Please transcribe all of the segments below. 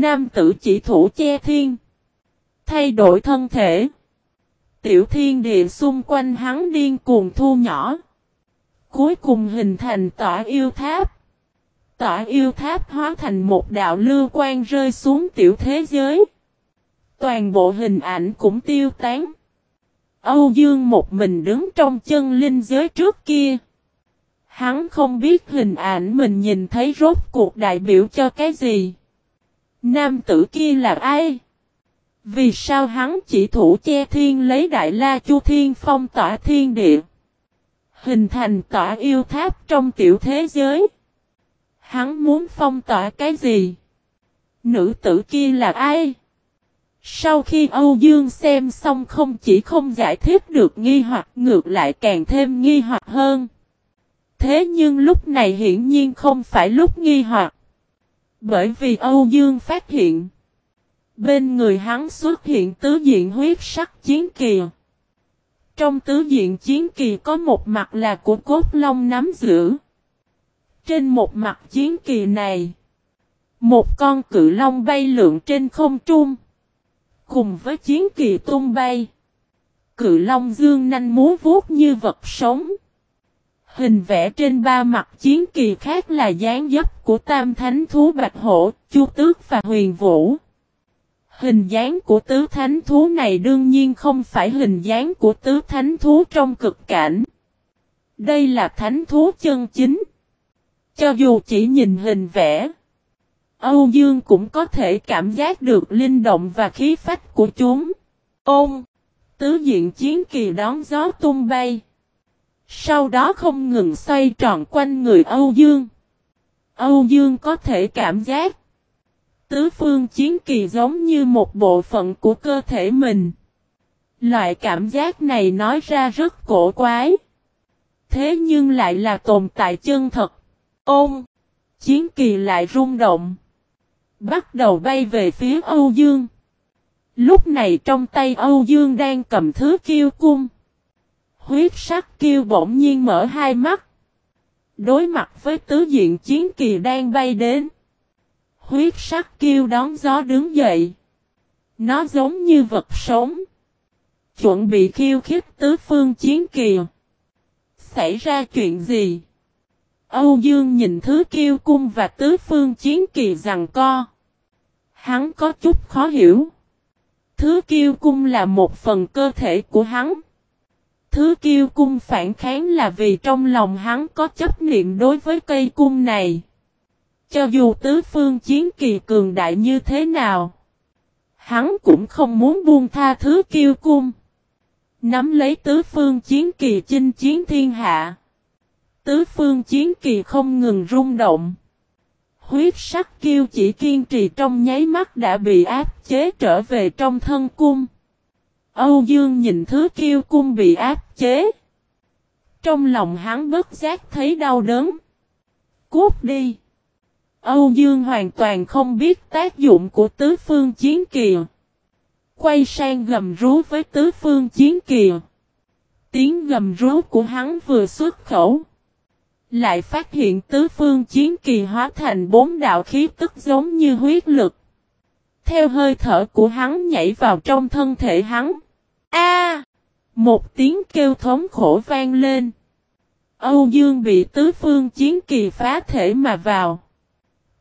Nam tử chỉ thủ che thiên. Thay đổi thân thể. Tiểu thiên địa xung quanh hắn điên cuồng thu nhỏ. Cuối cùng hình thành tỏa yêu tháp. Tỏa yêu tháp hóa thành một đạo lưu quan rơi xuống tiểu thế giới. Toàn bộ hình ảnh cũng tiêu tán. Âu Dương một mình đứng trong chân linh giới trước kia. Hắn không biết hình ảnh mình nhìn thấy rốt cuộc đại biểu cho cái gì. Nam tử kia là ai? Vì sao hắn chỉ thủ che thiên lấy đại la chu thiên phong tỏa thiên địa? Hình thành tỏa yêu tháp trong tiểu thế giới. Hắn muốn phong tỏa cái gì? Nữ tử kia là ai? Sau khi Âu Dương xem xong không chỉ không giải thích được nghi hoặc, ngược lại càng thêm nghi hoặc hơn. Thế nhưng lúc này hiển nhiên không phải lúc nghi hoặc. Bởi vì Âu Dương phát hiện. Bên người hắn xuất hiện tứ diện huyết sắc chiến kỳ. Trong tứ diện chiến kỳ có một mặt là của cốt long nắm giữ. Trên một mặt chiến kỳ này. Một con cự long bay lượn trên không trung. Cùng với chiến kỳ tung bay. Cự long dương nanh múa vuốt như vật sống. Hình vẽ trên ba mặt chiến kỳ khác là dáng dấp của tam thánh thú bạch hổ, chu tước và huyền vũ. Hình dáng của tứ thánh thú này đương nhiên không phải hình dáng của tứ thánh thú trong cực cảnh. Đây là thánh thú chân chính. Cho dù chỉ nhìn hình vẽ, Âu Dương cũng có thể cảm giác được linh động và khí phách của chúng. Ôm! Tứ diện chiến kỳ đón gió tung bay. Sau đó không ngừng xoay tròn quanh người Âu Dương. Âu Dương có thể cảm giác. Tứ phương chiến kỳ giống như một bộ phận của cơ thể mình. Loại cảm giác này nói ra rất cổ quái. Thế nhưng lại là tồn tại chân thật. Ôm! Chiến kỳ lại rung động. Bắt đầu bay về phía Âu Dương. Lúc này trong tay Âu Dương đang cầm thứ kiêu cung. Huyết sắc kiêu bỗng nhiên mở hai mắt. Đối mặt với tứ diện chiến kỳ đang bay đến. Huyết sắc kiêu đón gió đứng dậy. Nó giống như vật sống. Chuẩn bị khiêu khích tứ phương chiến kỳ. Xảy ra chuyện gì? Âu Dương nhìn thứ kiêu cung và tứ phương chiến kỳ rằng co. Hắn có chút khó hiểu. Thứ kiêu cung là một phần cơ thể của hắn. Thứ kiêu cung phản kháng là vì trong lòng hắn có chấp niệm đối với cây cung này. Cho dù tứ phương chiến kỳ cường đại như thế nào, hắn cũng không muốn buông tha thứ kiêu cung. Nắm lấy tứ phương chiến kỳ chinh chiến thiên hạ. Tứ phương chiến kỳ không ngừng rung động. Huyết sắc kiêu chỉ kiên trì trong nháy mắt đã bị áp chế trở về trong thân cung. Âu Dương nhìn thứ kiêu cung bị áp chế. Trong lòng hắn bất giác thấy đau đớn. Cút đi. Âu Dương hoàn toàn không biết tác dụng của tứ phương chiến kìa. Quay sang gầm rú với tứ phương chiến kìa. Tiếng gầm rú của hắn vừa xuất khẩu. Lại phát hiện tứ phương chiến kỳ hóa thành bốn đạo khí tức giống như huyết lực. Theo hơi thở của hắn nhảy vào trong thân thể hắn. A! một tiếng kêu thống khổ vang lên. Âu Dương bị tứ phương chiến kỳ phá thể mà vào.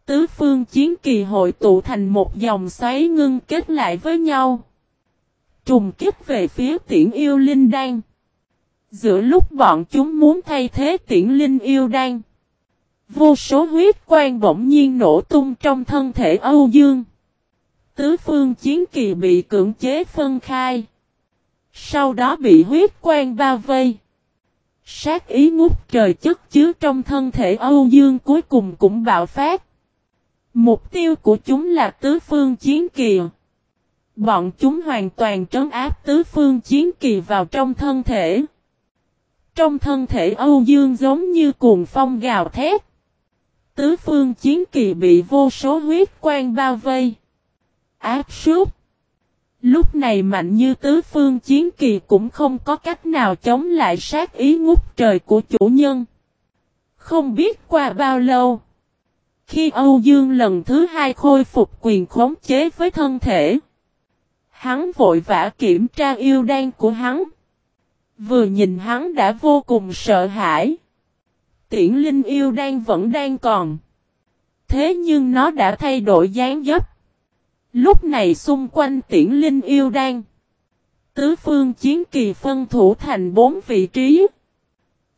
Tứ phương chiến kỳ hội tụ thành một dòng xoáy ngưng kết lại với nhau. Trùng kích về phía tiễn yêu linh đan. Giữa lúc bọn chúng muốn thay thế tiễn linh yêu đan. Vô số huyết quang bỗng nhiên nổ tung trong thân thể Âu Dương. Tứ phương chiến kỳ bị cưỡng chế phân khai. Sau đó bị huyết quang bao vây. Sát ý ngút trời chất chứa trong thân thể Âu Dương cuối cùng cũng bạo phát. Mục tiêu của chúng là tứ phương chiến kỳ. Bọn chúng hoàn toàn trấn áp tứ phương chiến kỳ vào trong thân thể. Trong thân thể Âu Dương giống như cuồng phong gào thét. Tứ phương chiến kỳ bị vô số huyết quang bao vây. Áp súc. Lúc này mạnh như tứ phương chiến kỳ cũng không có cách nào chống lại sát ý ngút trời của chủ nhân. Không biết qua bao lâu. Khi Âu Dương lần thứ hai khôi phục quyền khống chế với thân thể, hắn vội vã kiểm tra yêu đan của hắn. Vừa nhìn hắn đã vô cùng sợ hãi. Tiễn linh yêu đan vẫn đang còn. Thế nhưng nó đã thay đổi dáng dấp. Lúc này xung quanh tiễn linh yêu đan. Tứ phương chiến kỳ phân thủ thành bốn vị trí.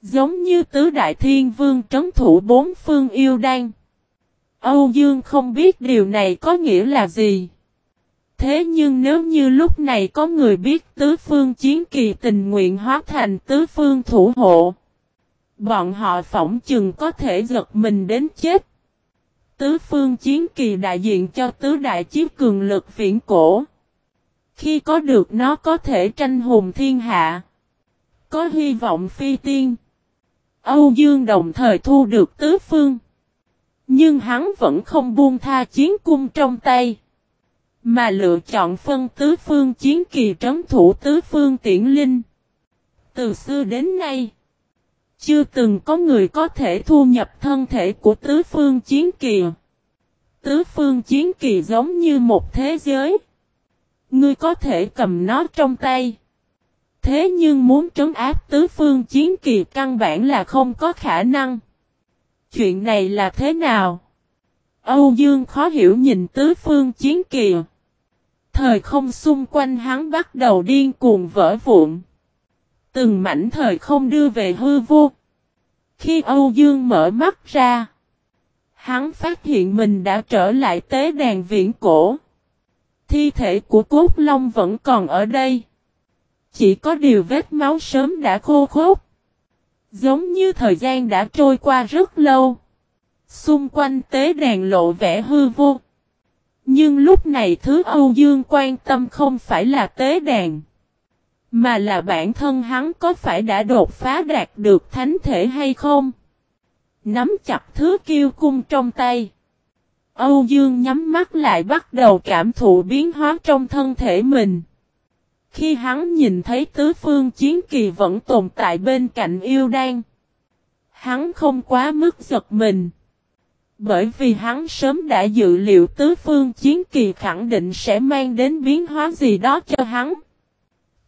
Giống như tứ đại thiên vương trấn thủ bốn phương yêu đan. Âu Dương không biết điều này có nghĩa là gì. Thế nhưng nếu như lúc này có người biết tứ phương chiến kỳ tình nguyện hóa thành tứ phương thủ hộ. Bọn họ phỏng chừng có thể giật mình đến chết. Tứ phương chiến kỳ đại diện cho tứ đại chiếc cường lực viễn cổ. Khi có được nó có thể tranh hùng thiên hạ. Có hy vọng phi tiên. Âu Dương đồng thời thu được tứ phương. Nhưng hắn vẫn không buông tha chiến cung trong tay. Mà lựa chọn phân tứ phương chiến kỳ trấn thủ tứ phương tiễn linh. Từ xưa đến nay. Chưa từng có người có thể thu nhập thân thể của tứ phương chiến kỳ. Tứ phương chiến kỳ giống như một thế giới. Ngươi có thể cầm nó trong tay. Thế nhưng muốn trấn áp tứ phương chiến kỳ căn bản là không có khả năng. Chuyện này là thế nào? Âu Dương khó hiểu nhìn tứ phương chiến kỳ. Thời không xung quanh hắn bắt đầu điên cuồng vỡ vụn. Từng mảnh thời không đưa về hư vô. Khi Âu Dương mở mắt ra, hắn phát hiện mình đã trở lại tế đàn viễn cổ. Thi thể của cốt long vẫn còn ở đây. Chỉ có điều vết máu sớm đã khô khốc. Giống như thời gian đã trôi qua rất lâu. Xung quanh tế đàn lộ vẻ hư vô. Nhưng lúc này thứ Âu Dương quan tâm không phải là tế đàn. Mà là bản thân hắn có phải đã đột phá đạt được thánh thể hay không? Nắm chặt thứ kiêu cung trong tay. Âu Dương nhắm mắt lại bắt đầu cảm thụ biến hóa trong thân thể mình. Khi hắn nhìn thấy tứ phương chiến kỳ vẫn tồn tại bên cạnh yêu đan. Hắn không quá mức giật mình. Bởi vì hắn sớm đã dự liệu tứ phương chiến kỳ khẳng định sẽ mang đến biến hóa gì đó cho hắn.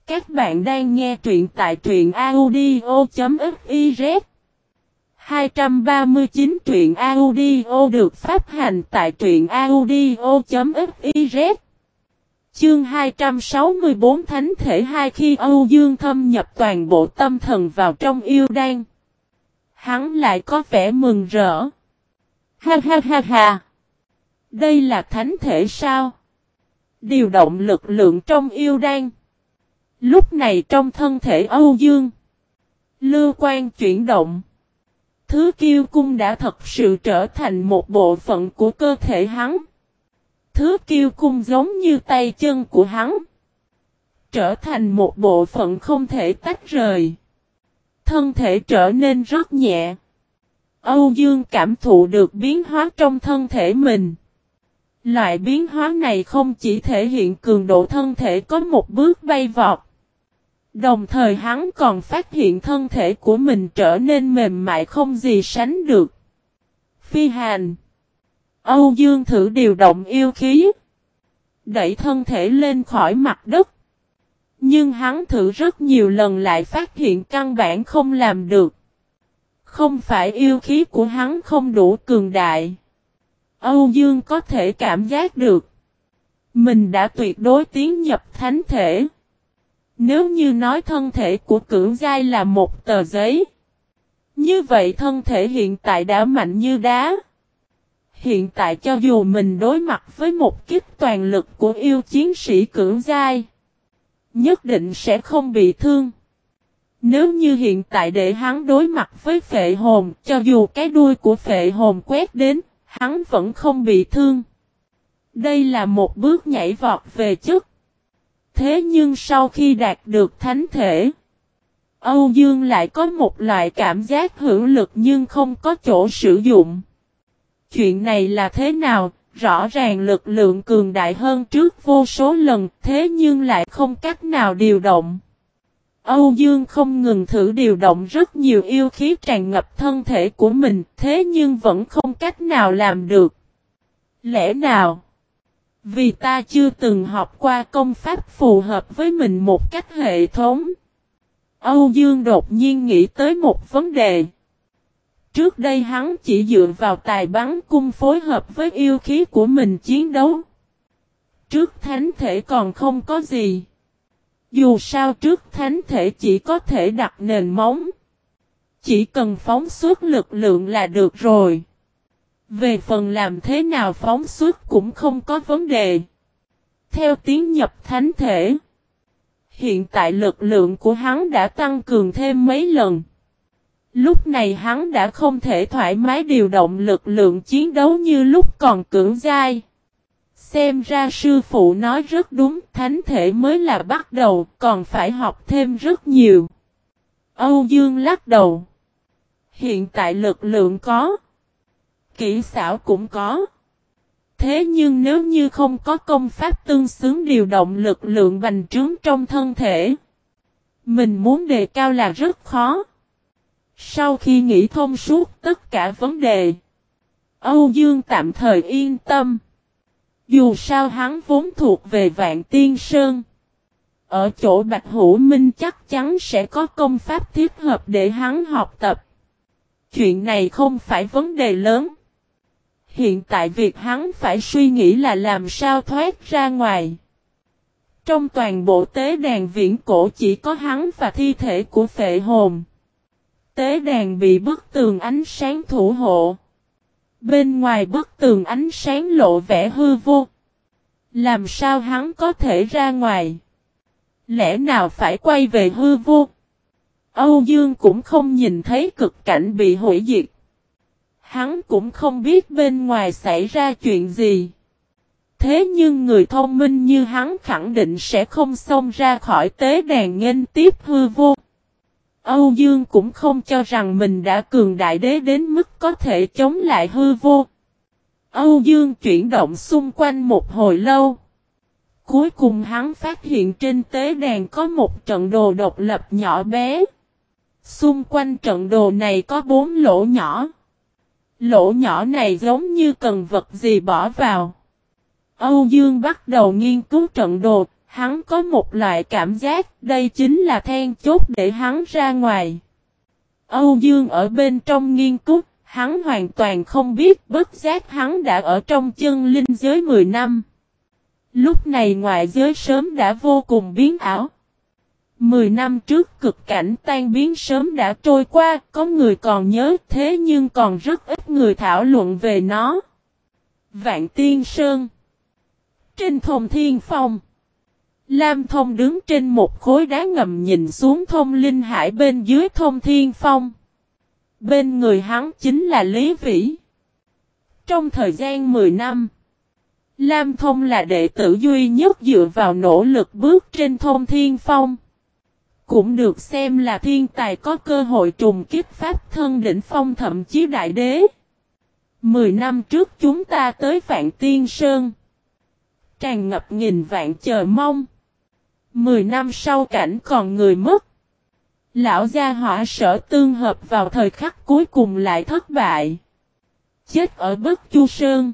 Các bạn đang nghe truyện tại truyện audio.fiz 239 truyện audio được phát hành tại truyện audio.fiz Chương 264 Thánh thể hai khi Âu Dương thâm nhập toàn bộ tâm thần vào trong yêu đan. Hắn lại có vẻ mừng rỡ. Ha ha ha ha. Đây là thánh thể sao? Điều động lực lượng trong yêu đan. Lúc này trong thân thể Âu Dương. Lưu quan chuyển động. Thứ kiêu cung đã thật sự trở thành một bộ phận của cơ thể hắn. Thứ kiêu cung giống như tay chân của hắn. Trở thành một bộ phận không thể tách rời. Thân thể trở nên rất nhẹ. Âu Dương cảm thụ được biến hóa trong thân thể mình. Loại biến hóa này không chỉ thể hiện cường độ thân thể có một bước bay vọt. Đồng thời hắn còn phát hiện thân thể của mình trở nên mềm mại không gì sánh được. Phi Hàn Âu Dương thử điều động yêu khí. Đẩy thân thể lên khỏi mặt đất. Nhưng hắn thử rất nhiều lần lại phát hiện căn bản không làm được. Không phải yêu khí của hắn không đủ cường đại. Âu Dương có thể cảm giác được. Mình đã tuyệt đối tiến nhập thánh thể. Nếu như nói thân thể của cưỡng giai là một tờ giấy. Như vậy thân thể hiện tại đã mạnh như đá. Hiện tại cho dù mình đối mặt với một kích toàn lực của yêu chiến sĩ cưỡng giai. Nhất định sẽ không bị thương. Nếu như hiện tại để hắn đối mặt với phệ hồn, cho dù cái đuôi của phệ hồn quét đến, hắn vẫn không bị thương. Đây là một bước nhảy vọt về chức. Thế nhưng sau khi đạt được thánh thể, Âu Dương lại có một loại cảm giác hữu lực nhưng không có chỗ sử dụng. Chuyện này là thế nào? Rõ ràng lực lượng cường đại hơn trước vô số lần thế nhưng lại không cách nào điều động. Âu Dương không ngừng thử điều động rất nhiều yêu khí tràn ngập thân thể của mình, thế nhưng vẫn không cách nào làm được. Lẽ nào? Vì ta chưa từng học qua công pháp phù hợp với mình một cách hệ thống. Âu Dương đột nhiên nghĩ tới một vấn đề. Trước đây hắn chỉ dựa vào tài bắn cung phối hợp với yêu khí của mình chiến đấu. Trước thánh thể còn không có gì. Dù sao trước thánh thể chỉ có thể đặt nền móng. Chỉ cần phóng suốt lực lượng là được rồi. Về phần làm thế nào phóng xuất cũng không có vấn đề. Theo tiến nhập thánh thể. Hiện tại lực lượng của hắn đã tăng cường thêm mấy lần. Lúc này hắn đã không thể thoải mái điều động lực lượng chiến đấu như lúc còn cưỡng dai. Xem ra sư phụ nói rất đúng, thánh thể mới là bắt đầu, còn phải học thêm rất nhiều. Âu Dương lắc đầu. Hiện tại lực lượng có. Kỹ xảo cũng có. Thế nhưng nếu như không có công pháp tương xứng điều động lực lượng bành trướng trong thân thể, mình muốn đề cao là rất khó. Sau khi nghĩ thông suốt tất cả vấn đề, Âu Dương tạm thời yên tâm. Dù sao hắn vốn thuộc về Vạn Tiên Sơn. Ở chỗ Bạch Hữu Minh chắc chắn sẽ có công pháp thiết hợp để hắn học tập. Chuyện này không phải vấn đề lớn. Hiện tại việc hắn phải suy nghĩ là làm sao thoát ra ngoài. Trong toàn bộ tế đàn viễn cổ chỉ có hắn và thi thể của phệ hồn. Tế đàn bị bức tường ánh sáng thủ hộ. Bên ngoài bức tường ánh sáng lộ vẻ hư vô. Làm sao hắn có thể ra ngoài? Lẽ nào phải quay về hư vô? Âu Dương cũng không nhìn thấy cực cảnh bị hủy diệt. Hắn cũng không biết bên ngoài xảy ra chuyện gì. Thế nhưng người thông minh như hắn khẳng định sẽ không xông ra khỏi tế đàn nghênh tiếp hư vô. Âu Dương cũng không cho rằng mình đã cường đại đế đến mức có thể chống lại hư vô. Âu Dương chuyển động xung quanh một hồi lâu. Cuối cùng hắn phát hiện trên tế đàn có một trận đồ độc lập nhỏ bé. Xung quanh trận đồ này có bốn lỗ nhỏ. Lỗ nhỏ này giống như cần vật gì bỏ vào. Âu Dương bắt đầu nghiên cứu trận đồ, hắn có một loại cảm giác đây chính là then chốt để hắn ra ngoài. Âu Dương ở bên trong nghiên cứu, hắn hoàn toàn không biết bất giác hắn đã ở trong chân linh giới 10 năm. Lúc này ngoại giới sớm đã vô cùng biến ảo. Mười năm trước cực cảnh tan biến sớm đã trôi qua, có người còn nhớ thế nhưng còn rất ít người thảo luận về nó. Vạn Tiên Sơn Trên thông thiên phong Lam Thông đứng trên một khối đá ngầm nhìn xuống thông linh hải bên dưới thông thiên phong. Bên người hắn chính là Lý Vĩ. Trong thời gian 10 năm, Lam Thông là đệ tử duy nhất dựa vào nỗ lực bước trên thông thiên phong. Cũng được xem là thiên tài có cơ hội trùng kiếp pháp thân đỉnh phong thậm chí đại đế. Mười năm trước chúng ta tới Vạn Tiên Sơn. Tràn ngập nghìn vạn chờ mong. Mười năm sau cảnh còn người mất. Lão gia họa sở tương hợp vào thời khắc cuối cùng lại thất bại. Chết ở Bất Chu Sơn.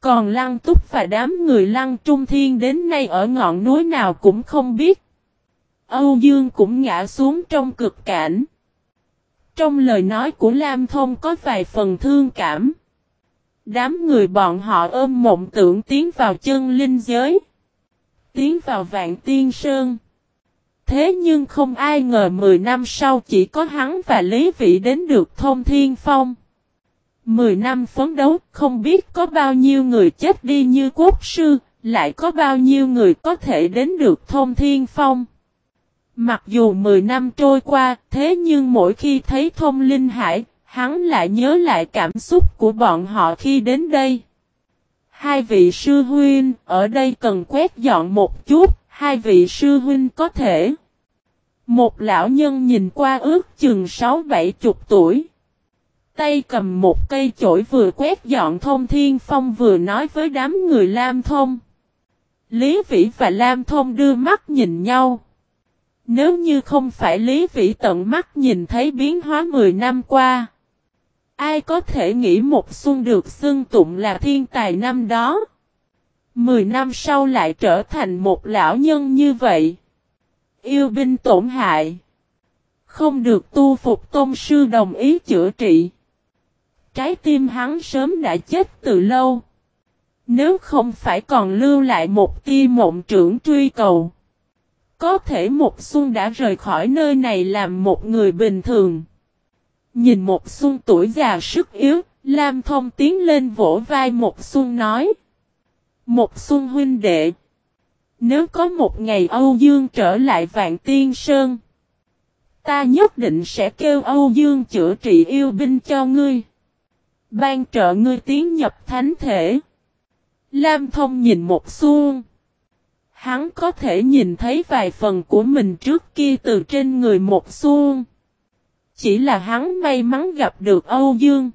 Còn Lăng Túc và đám người Lăng Trung Thiên đến nay ở ngọn núi nào cũng không biết. Âu Dương cũng ngã xuống trong cực cảnh. Trong lời nói của Lam Thông có vài phần thương cảm. Đám người bọn họ ôm mộng tưởng tiến vào chân linh giới. Tiến vào vạn tiên sơn. Thế nhưng không ai ngờ 10 năm sau chỉ có hắn và Lý Vị đến được thông thiên phong. 10 năm phấn đấu không biết có bao nhiêu người chết đi như quốc sư, lại có bao nhiêu người có thể đến được thông thiên phong. Mặc dù 10 năm trôi qua, thế nhưng mỗi khi thấy thông linh hải, hắn lại nhớ lại cảm xúc của bọn họ khi đến đây. Hai vị sư huynh, ở đây cần quét dọn một chút, hai vị sư huynh có thể. Một lão nhân nhìn qua ước chừng 6-7 chục tuổi. Tay cầm một cây chổi vừa quét dọn thông thiên phong vừa nói với đám người Lam Thông. Lý Vĩ và Lam Thông đưa mắt nhìn nhau. Nếu như không phải Lý Vĩ tận mắt nhìn thấy biến hóa 10 năm qua. Ai có thể nghĩ một xuân được xưng tụng là thiên tài năm đó. Mười năm sau lại trở thành một lão nhân như vậy. Yêu binh tổn hại. Không được tu phục tôn sư đồng ý chữa trị. Trái tim hắn sớm đã chết từ lâu. Nếu không phải còn lưu lại một tia mộng trưởng truy cầu. Có thể một xuân đã rời khỏi nơi này làm một người bình thường. Nhìn một xuân tuổi già sức yếu, Lam Thông tiến lên vỗ vai một xuân nói. Một xuân huynh đệ. Nếu có một ngày Âu Dương trở lại Vạn Tiên Sơn. Ta nhất định sẽ kêu Âu Dương chữa trị yêu binh cho ngươi. Ban trợ ngươi tiến nhập thánh thể. Lam Thông nhìn một xuân. Hắn có thể nhìn thấy vài phần của mình trước kia từ trên người một xuông. Chỉ là hắn may mắn gặp được Âu Dương.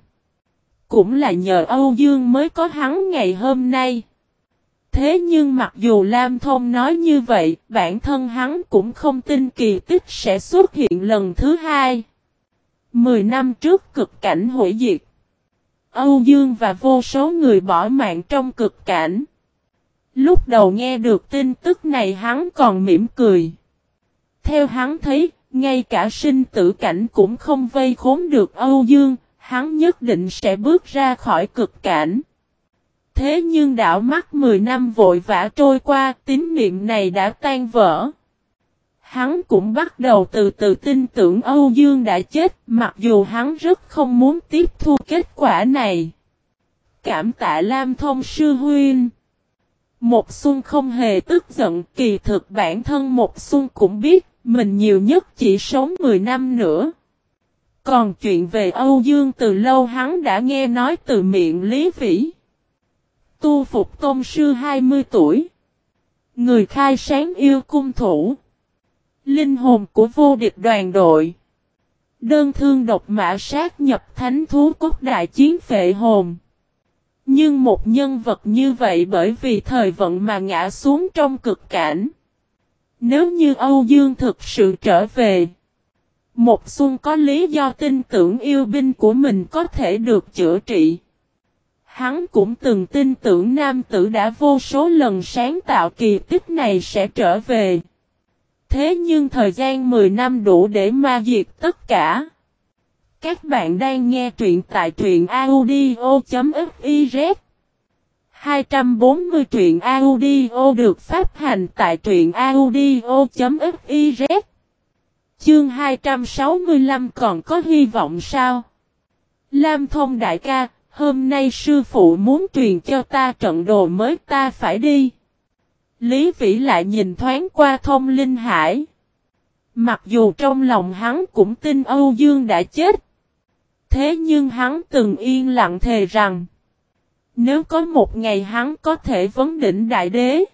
Cũng là nhờ Âu Dương mới có hắn ngày hôm nay. Thế nhưng mặc dù Lam Thông nói như vậy, bản thân hắn cũng không tin kỳ tích sẽ xuất hiện lần thứ hai. Mười năm trước cực cảnh hủy diệt. Âu Dương và vô số người bỏ mạng trong cực cảnh. Lúc đầu nghe được tin tức này hắn còn mỉm cười. Theo hắn thấy, ngay cả sinh tử cảnh cũng không vây khốn được Âu Dương, hắn nhất định sẽ bước ra khỏi cực cảnh. Thế nhưng đảo mắt 10 năm vội vã trôi qua, tín niệm này đã tan vỡ. Hắn cũng bắt đầu từ từ tin tưởng Âu Dương đã chết, mặc dù hắn rất không muốn tiếp thu kết quả này. Cảm tạ Lam Thông Sư Huynh. Một Xuân không hề tức giận, kỳ thực bản thân Một Xuân cũng biết, mình nhiều nhất chỉ sống 10 năm nữa. Còn chuyện về Âu Dương từ lâu hắn đã nghe nói từ miệng Lý Vĩ. Tu Phục Tôn Sư 20 tuổi. Người khai sáng yêu cung thủ. Linh hồn của vô địch đoàn đội. Đơn thương độc mã sát nhập thánh thú cốt đại chiến phệ hồn. Nhưng một nhân vật như vậy bởi vì thời vận mà ngã xuống trong cực cảnh. Nếu như Âu Dương thực sự trở về. Một xuân có lý do tin tưởng yêu binh của mình có thể được chữa trị. Hắn cũng từng tin tưởng nam tử đã vô số lần sáng tạo kỳ tích này sẽ trở về. Thế nhưng thời gian 10 năm đủ để ma diệt tất cả. Các bạn đang nghe truyện tại truyện audio.fiz 240 truyện audio được phát hành tại truyện audio.fiz Chương 265 còn có hy vọng sao? Lam thông đại ca, hôm nay sư phụ muốn truyền cho ta trận đồ mới ta phải đi. Lý Vĩ lại nhìn thoáng qua thông linh hải. Mặc dù trong lòng hắn cũng tin Âu Dương đã chết. Thế nhưng hắn từng yên lặng thề rằng. Nếu có một ngày hắn có thể vấn đỉnh đại đế.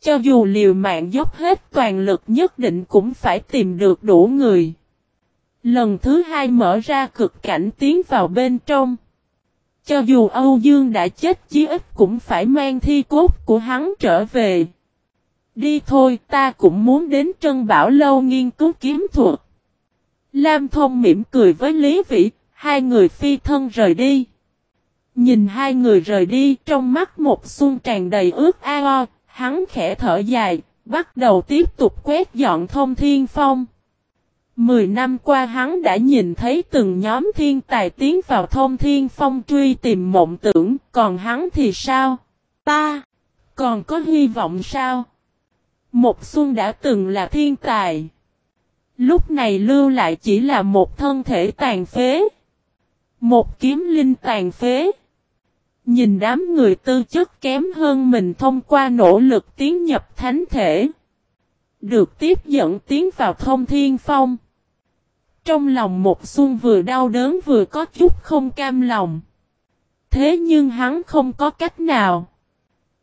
Cho dù liều mạng dốc hết toàn lực nhất định cũng phải tìm được đủ người. Lần thứ hai mở ra cực cảnh tiến vào bên trong. Cho dù Âu Dương đã chết chí ít cũng phải mang thi cốt của hắn trở về. Đi thôi ta cũng muốn đến Trân Bảo Lâu nghiên cứu kiếm thuật. Lam Thông mỉm cười với Lý Vĩ, hai người phi thân rời đi. Nhìn hai người rời đi trong mắt một xuân tràn đầy ướt ao, hắn khẽ thở dài, bắt đầu tiếp tục quét dọn thông thiên phong. Mười năm qua hắn đã nhìn thấy từng nhóm thiên tài tiến vào thông thiên phong truy tìm mộng tưởng, còn hắn thì sao? Ta, còn có hy vọng sao? Một xuân đã từng là thiên tài. Lúc này lưu lại chỉ là một thân thể tàn phế. Một kiếm linh tàn phế. Nhìn đám người tư chất kém hơn mình thông qua nỗ lực tiến nhập thánh thể. Được tiếp dẫn tiến vào thông thiên phong. Trong lòng một xuân vừa đau đớn vừa có chút không cam lòng. Thế nhưng hắn không có cách nào.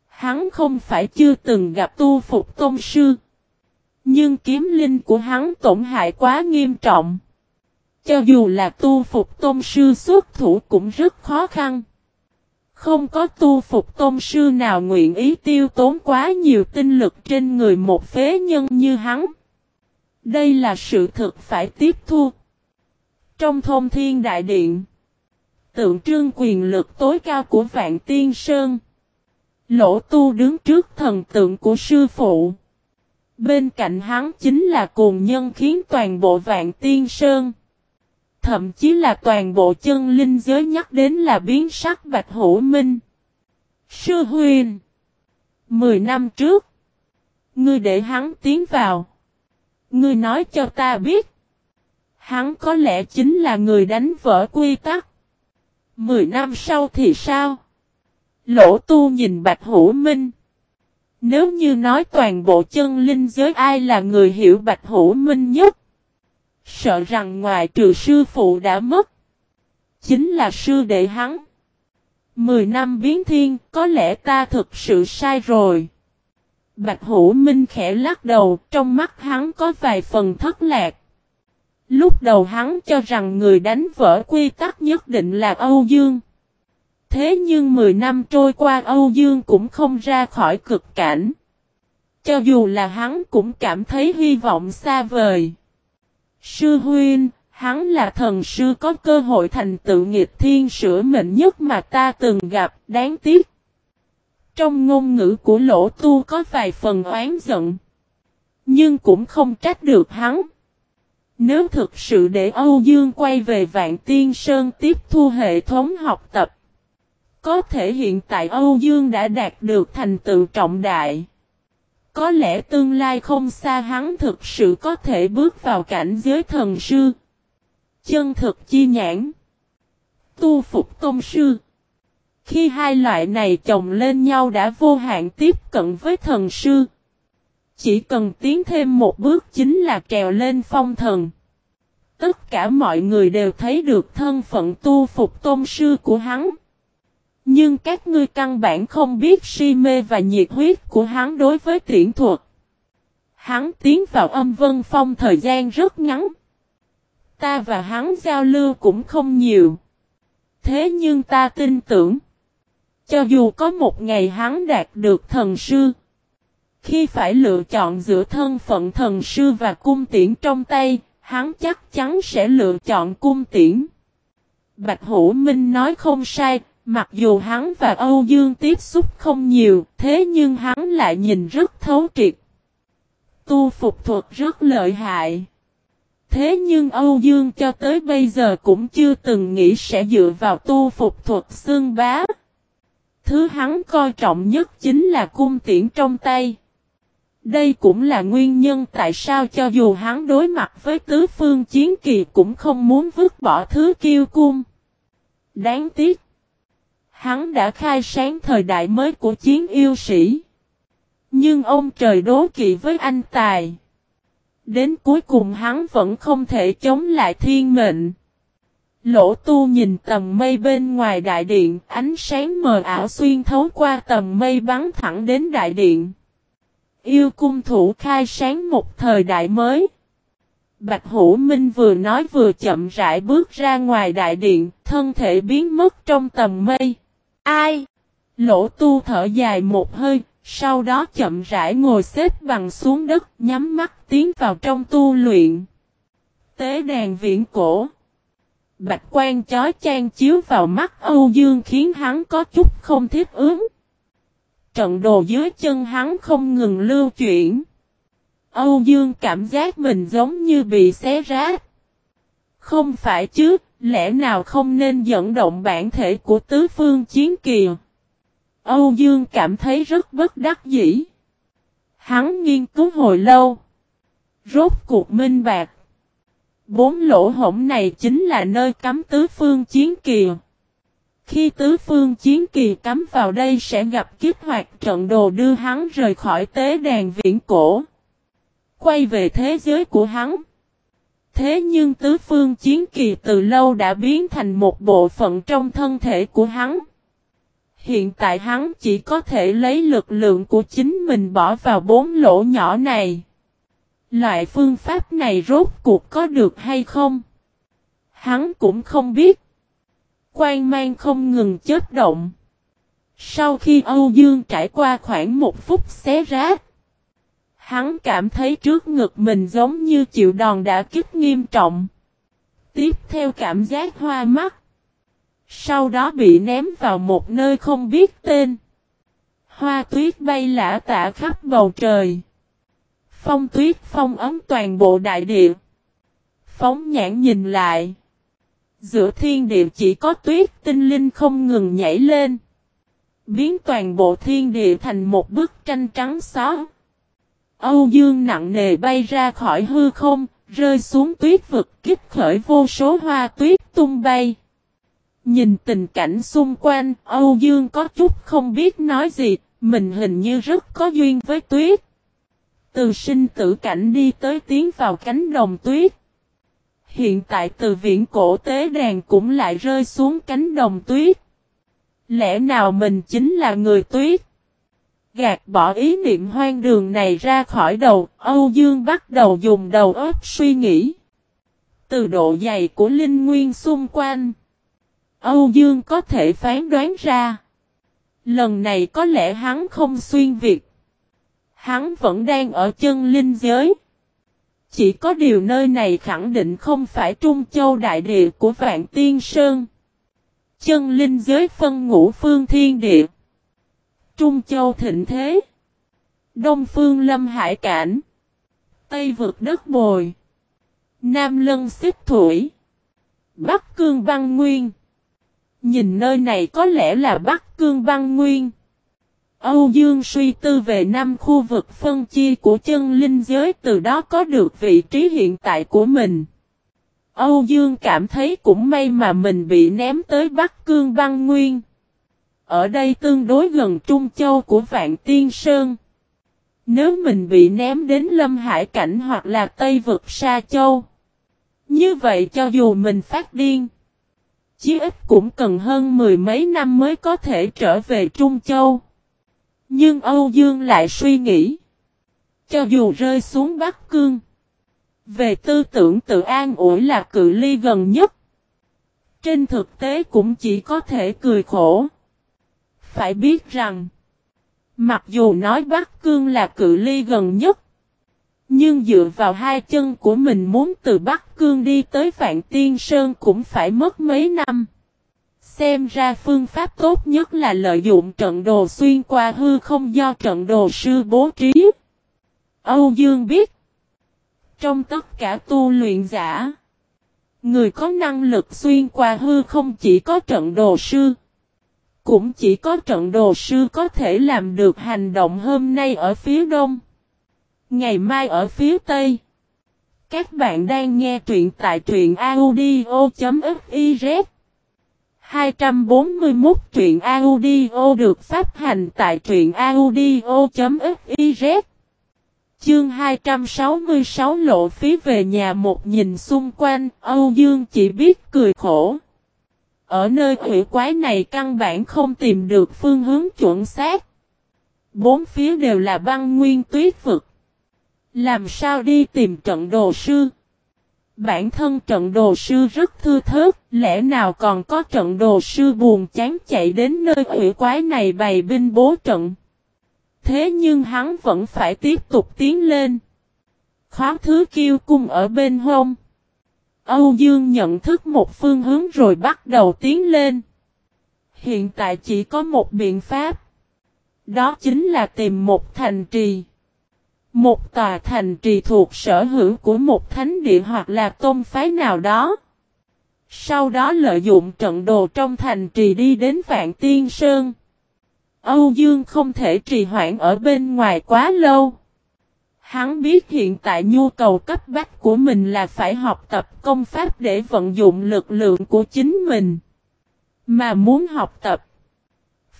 Hắn không phải chưa từng gặp tu phục tôn sư. Nhưng kiếm linh của hắn tổn hại quá nghiêm trọng. Cho dù là tu phục tôn sư xuất thủ cũng rất khó khăn. Không có tu phục tôn sư nào nguyện ý tiêu tốn quá nhiều tinh lực trên người một phế nhân như hắn. Đây là sự thực phải tiếp thu. Trong thôn thiên đại điện, tượng trưng quyền lực tối cao của Vạn Tiên Sơn. Lỗ tu đứng trước thần tượng của sư phụ. Bên cạnh hắn chính là cùng nhân khiến toàn bộ Vạn Tiên Sơn. Thậm chí là toàn bộ chân linh giới nhắc đến là biến sắc Bạch Hữu Minh. Sư Huyền. Mười năm trước. Ngươi để hắn tiến vào. Ngươi nói cho ta biết. Hắn có lẽ chính là người đánh vỡ quy tắc. Mười năm sau thì sao? Lỗ tu nhìn Bạch Hữu Minh. Nếu như nói toàn bộ chân linh giới ai là người hiểu Bạch Hữu Minh nhất? Sợ rằng ngoài trừ sư phụ đã mất. Chính là sư đệ hắn. Mười năm biến thiên, có lẽ ta thực sự sai rồi. Bạch Hữu Minh khẽ lắc đầu, trong mắt hắn có vài phần thất lạc. Lúc đầu hắn cho rằng người đánh vỡ quy tắc nhất định là Âu Dương. Thế nhưng 10 năm trôi qua Âu Dương cũng không ra khỏi cực cảnh. Cho dù là hắn cũng cảm thấy hy vọng xa vời. Sư huynh, hắn là thần sư có cơ hội thành tựu nghiệp thiên sửa mệnh nhất mà ta từng gặp, đáng tiếc. Trong ngôn ngữ của lỗ tu có vài phần oán giận. Nhưng cũng không trách được hắn. Nếu thực sự để Âu Dương quay về Vạn Tiên Sơn tiếp thu hệ thống học tập. Có thể hiện tại Âu Dương đã đạt được thành tựu trọng đại. Có lẽ tương lai không xa hắn thực sự có thể bước vào cảnh giới thần sư. Chân thực chi nhãn. Tu phục tôn sư. Khi hai loại này chồng lên nhau đã vô hạn tiếp cận với thần sư. Chỉ cần tiến thêm một bước chính là trèo lên phong thần. Tất cả mọi người đều thấy được thân phận tu phục tôn sư của hắn. Nhưng các ngươi căn bản không biết si mê và nhiệt huyết của hắn đối với tiễn thuật. Hắn tiến vào âm vân phong thời gian rất ngắn. Ta và hắn giao lưu cũng không nhiều. Thế nhưng ta tin tưởng. Cho dù có một ngày hắn đạt được thần sư. Khi phải lựa chọn giữa thân phận thần sư và cung tiễn trong tay, hắn chắc chắn sẽ lựa chọn cung tiễn. Bạch Hữu Minh nói không sai, mặc dù hắn và Âu Dương tiếp xúc không nhiều, thế nhưng hắn lại nhìn rất thấu triệt. Tu phục thuật rất lợi hại. Thế nhưng Âu Dương cho tới bây giờ cũng chưa từng nghĩ sẽ dựa vào tu phục thuật xương bá. Thứ hắn coi trọng nhất chính là cung tiễn trong tay. Đây cũng là nguyên nhân tại sao cho dù hắn đối mặt với tứ phương chiến kỳ cũng không muốn vứt bỏ thứ kiêu cung. Đáng tiếc. Hắn đã khai sáng thời đại mới của chiến yêu sĩ. Nhưng ông trời đố kỵ với anh Tài. Đến cuối cùng hắn vẫn không thể chống lại thiên mệnh. Lỗ tu nhìn tầm mây bên ngoài đại điện, ánh sáng mờ ảo xuyên thấu qua tầm mây bắn thẳng đến đại điện. Yêu cung thủ khai sáng một thời đại mới. Bạch Hữu Minh vừa nói vừa chậm rãi bước ra ngoài đại điện, thân thể biến mất trong tầm mây. Ai? Lỗ tu thở dài một hơi, sau đó chậm rãi ngồi xếp bằng xuống đất, nhắm mắt tiến vào trong tu luyện. Tế đàn viễn cổ. Bạch quan chói chang chiếu vào mắt Âu Dương khiến hắn có chút không thiết ứng. Trận đồ dưới chân hắn không ngừng lưu chuyển. Âu Dương cảm giác mình giống như bị xé rách. Không phải chứ, lẽ nào không nên dẫn động bản thể của tứ phương chiến kỳ? Âu Dương cảm thấy rất bất đắc dĩ. Hắn nghiên cứu hồi lâu. Rốt cuộc minh bạc. Bốn lỗ hổng này chính là nơi cắm tứ phương chiến kỳ. Khi tứ phương chiến kỳ cắm vào đây sẽ gặp kích hoạt trận đồ đưa hắn rời khỏi tế đàn viễn cổ. Quay về thế giới của hắn. Thế nhưng tứ phương chiến kỳ từ lâu đã biến thành một bộ phận trong thân thể của hắn. Hiện tại hắn chỉ có thể lấy lực lượng của chính mình bỏ vào bốn lỗ nhỏ này. Loại phương pháp này rốt cuộc có được hay không? Hắn cũng không biết. Quan mang không ngừng chết động. Sau khi Âu Dương trải qua khoảng một phút xé rác. Hắn cảm thấy trước ngực mình giống như chịu đòn đã kích nghiêm trọng. Tiếp theo cảm giác hoa mắt. Sau đó bị ném vào một nơi không biết tên. Hoa tuyết bay lả tả khắp bầu trời. Phong tuyết phong ấm toàn bộ đại địa. Phóng nhãn nhìn lại. Giữa thiên địa chỉ có tuyết tinh linh không ngừng nhảy lên. Biến toàn bộ thiên địa thành một bức tranh trắng xóa. Âu Dương nặng nề bay ra khỏi hư không, rơi xuống tuyết vực kích khởi vô số hoa tuyết tung bay. Nhìn tình cảnh xung quanh, Âu Dương có chút không biết nói gì, mình hình như rất có duyên với tuyết. Từ sinh tử cảnh đi tới tiến vào cánh đồng tuyết. Hiện tại từ viễn cổ tế đàn cũng lại rơi xuống cánh đồng tuyết. Lẽ nào mình chính là người tuyết? Gạt bỏ ý niệm hoang đường này ra khỏi đầu, Âu Dương bắt đầu dùng đầu óc suy nghĩ. Từ độ dày của linh nguyên xung quanh, Âu Dương có thể phán đoán ra. Lần này có lẽ hắn không xuyên Việt. Hắn vẫn đang ở chân linh giới. Chỉ có điều nơi này khẳng định không phải Trung Châu Đại Địa của Vạn Tiên Sơn. Chân linh giới phân ngũ phương thiên địa. Trung Châu Thịnh Thế. Đông Phương Lâm Hải Cảnh. Tây vực đất bồi. Nam Lân Xích Thủy. Bắc Cương Băng Nguyên. Nhìn nơi này có lẽ là Bắc Cương Băng Nguyên. Âu Dương suy tư về năm khu vực phân chia của chân linh giới, từ đó có được vị trí hiện tại của mình. Âu Dương cảm thấy cũng may mà mình bị ném tới Bắc Cương Băng Nguyên. Ở đây tương đối gần Trung Châu của Vạn Tiên Sơn. Nếu mình bị ném đến Lâm Hải Cảnh hoặc là Tây Vực Sa Châu. Như vậy cho dù mình phát điên. Chí ít cũng cần hơn mười mấy năm mới có thể trở về Trung Châu. Nhưng Âu Dương lại suy nghĩ. Cho dù rơi xuống Bắc Cương. Về tư tưởng tự an ủi là cự ly gần nhất. Trên thực tế cũng chỉ có thể cười khổ. Phải biết rằng. Mặc dù nói Bắc Cương là cự ly gần nhất. Nhưng dựa vào hai chân của mình muốn từ Bắc Cương đi tới Vạn Tiên Sơn cũng phải mất mấy năm. Xem ra phương pháp tốt nhất là lợi dụng trận đồ xuyên qua hư không do trận đồ sư bố trí. Âu Dương biết. Trong tất cả tu luyện giả. Người có năng lực xuyên qua hư không chỉ có trận đồ sư. Cũng chỉ có trận đồ sư có thể làm được hành động hôm nay ở phía đông. Ngày mai ở phía tây. Các bạn đang nghe truyện tại truyện audio.fiz 241 truyện audio được phát hành tại truyện audio.fiz Chương 266 lộ phí về nhà một nhìn xung quanh, Âu Dương chỉ biết cười khổ. Ở nơi hủy quái này căn bản không tìm được phương hướng chuẩn xác. Bốn phía đều là băng nguyên tuyết vực. Làm sao đi tìm trận đồ sư? Bản thân trận đồ sư rất thư thớt, lẽ nào còn có trận đồ sư buồn chán chạy đến nơi hủy quái này bày binh bố trận. Thế nhưng hắn vẫn phải tiếp tục tiến lên. Khóa thứ kiêu cung ở bên hông. Âu Dương nhận thức một phương hướng rồi bắt đầu tiến lên. Hiện tại chỉ có một biện pháp. Đó chính là tìm một thành trì. Một tòa thành trì thuộc sở hữu của một thánh địa hoặc là tôn phái nào đó. Sau đó lợi dụng trận đồ trong thành trì đi đến Vạn Tiên Sơn. Âu Dương không thể trì hoãn ở bên ngoài quá lâu. Hắn biết hiện tại nhu cầu cấp bách của mình là phải học tập công pháp để vận dụng lực lượng của chính mình. Mà muốn học tập.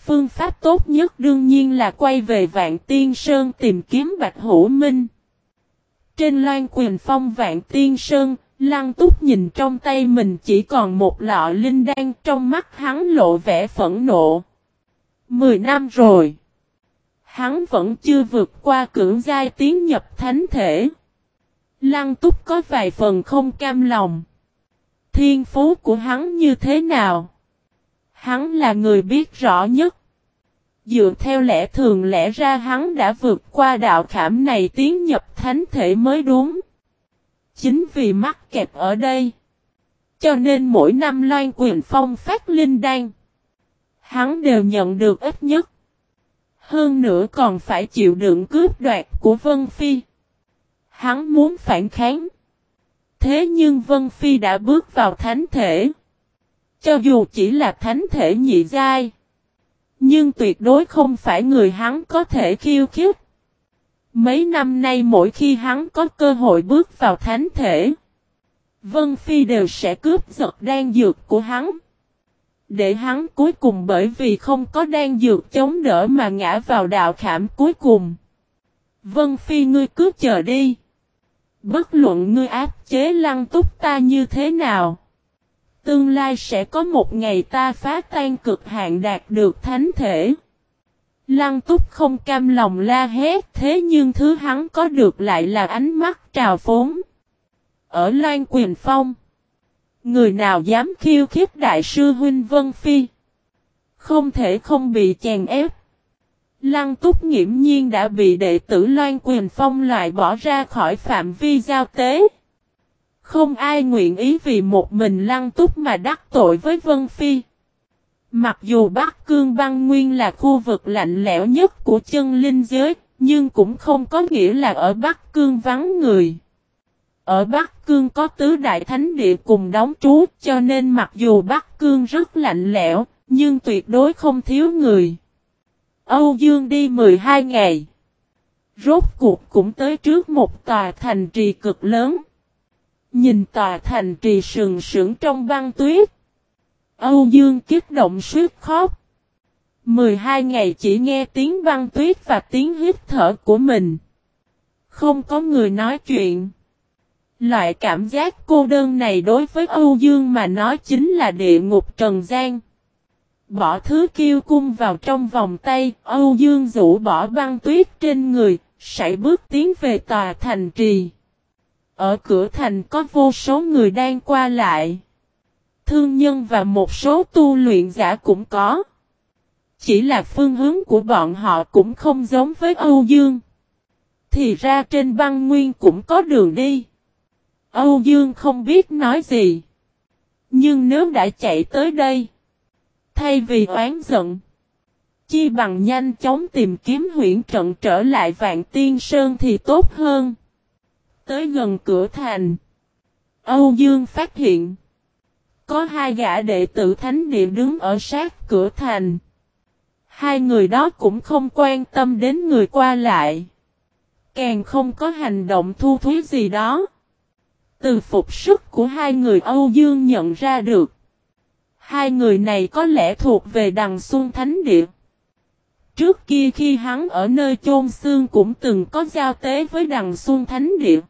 Phương pháp tốt nhất đương nhiên là quay về Vạn Tiên Sơn tìm kiếm Bạch Hữu Minh. Trên loan quyền phong Vạn Tiên Sơn, Lăng Túc nhìn trong tay mình chỉ còn một lọ linh đan trong mắt hắn lộ vẻ phẫn nộ. Mười năm rồi. Hắn vẫn chưa vượt qua cưỡng giai tiến nhập thánh thể. Lăng túc có vài phần không cam lòng. Thiên phú của hắn như thế nào? Hắn là người biết rõ nhất. Dựa theo lẽ thường lẽ ra hắn đã vượt qua đạo khảm này tiến nhập thánh thể mới đúng. Chính vì mắc kẹt ở đây. Cho nên mỗi năm Loan Quyền Phong phát linh đan. Hắn đều nhận được ít nhất. Hơn nữa còn phải chịu đựng cướp đoạt của Vân Phi. Hắn muốn phản kháng. Thế nhưng Vân Phi đã bước vào thánh thể. Cho dù chỉ là thánh thể nhị giai. Nhưng tuyệt đối không phải người hắn có thể khiêu khích. Mấy năm nay mỗi khi hắn có cơ hội bước vào thánh thể. Vân Phi đều sẽ cướp giật đan dược của hắn. Để hắn cuối cùng bởi vì không có đan dược chống đỡ mà ngã vào đạo khảm cuối cùng. Vân Phi ngươi cứ chờ đi. Bất luận ngươi áp chế lăng túc ta như thế nào. Tương lai sẽ có một ngày ta phá tan cực hạn đạt được thánh thể. Lăng túc không cam lòng la hét, thế nhưng thứ hắn có được lại là ánh mắt trào phốn. Ở Loan Quyền Phong. Người nào dám khiêu khích đại sư Huynh Vân Phi. Không thể không bị chèn ép. Lăng túc nghiễm nhiên đã bị đệ tử Loan Quyền Phong loại bỏ ra khỏi phạm vi giao tế. Không ai nguyện ý vì một mình lăng túc mà đắc tội với Vân Phi. Mặc dù Bắc Cương Băng Nguyên là khu vực lạnh lẽo nhất của chân linh giới, nhưng cũng không có nghĩa là ở Bắc Cương vắng người. Ở Bắc Cương có tứ đại thánh địa cùng đóng trú cho nên mặc dù Bắc Cương rất lạnh lẽo, nhưng tuyệt đối không thiếu người. Âu Dương đi 12 ngày. Rốt cuộc cũng tới trước một tòa thành trì cực lớn. Nhìn tòa thành trì sừng sững trong băng tuyết. Âu Dương kích động suýt khóc. 12 ngày chỉ nghe tiếng băng tuyết và tiếng hít thở của mình. Không có người nói chuyện. Loại cảm giác cô đơn này đối với Âu Dương mà nói chính là địa ngục trần gian. Bỏ thứ kiêu cung vào trong vòng tay, Âu Dương rũ bỏ băng tuyết trên người, sải bước tiến về tòa thành trì. Ở cửa thành có vô số người đang qua lại. Thương nhân và một số tu luyện giả cũng có. Chỉ là phương hướng của bọn họ cũng không giống với Âu Dương. Thì ra trên băng nguyên cũng có đường đi. Âu Dương không biết nói gì. Nhưng nếu đã chạy tới đây. Thay vì oán giận. Chi bằng nhanh chóng tìm kiếm huyện trận trở lại Vạn Tiên Sơn thì tốt hơn. Tới gần cửa thành. Âu Dương phát hiện. Có hai gã đệ tử thánh địa đứng ở sát cửa thành. Hai người đó cũng không quan tâm đến người qua lại. Càng không có hành động thu thúy gì đó. Từ phục sức của hai người Âu Dương nhận ra được. Hai người này có lẽ thuộc về đằng xuân thánh địa. Trước kia khi hắn ở nơi chôn xương cũng từng có giao tế với đằng xuân thánh địa.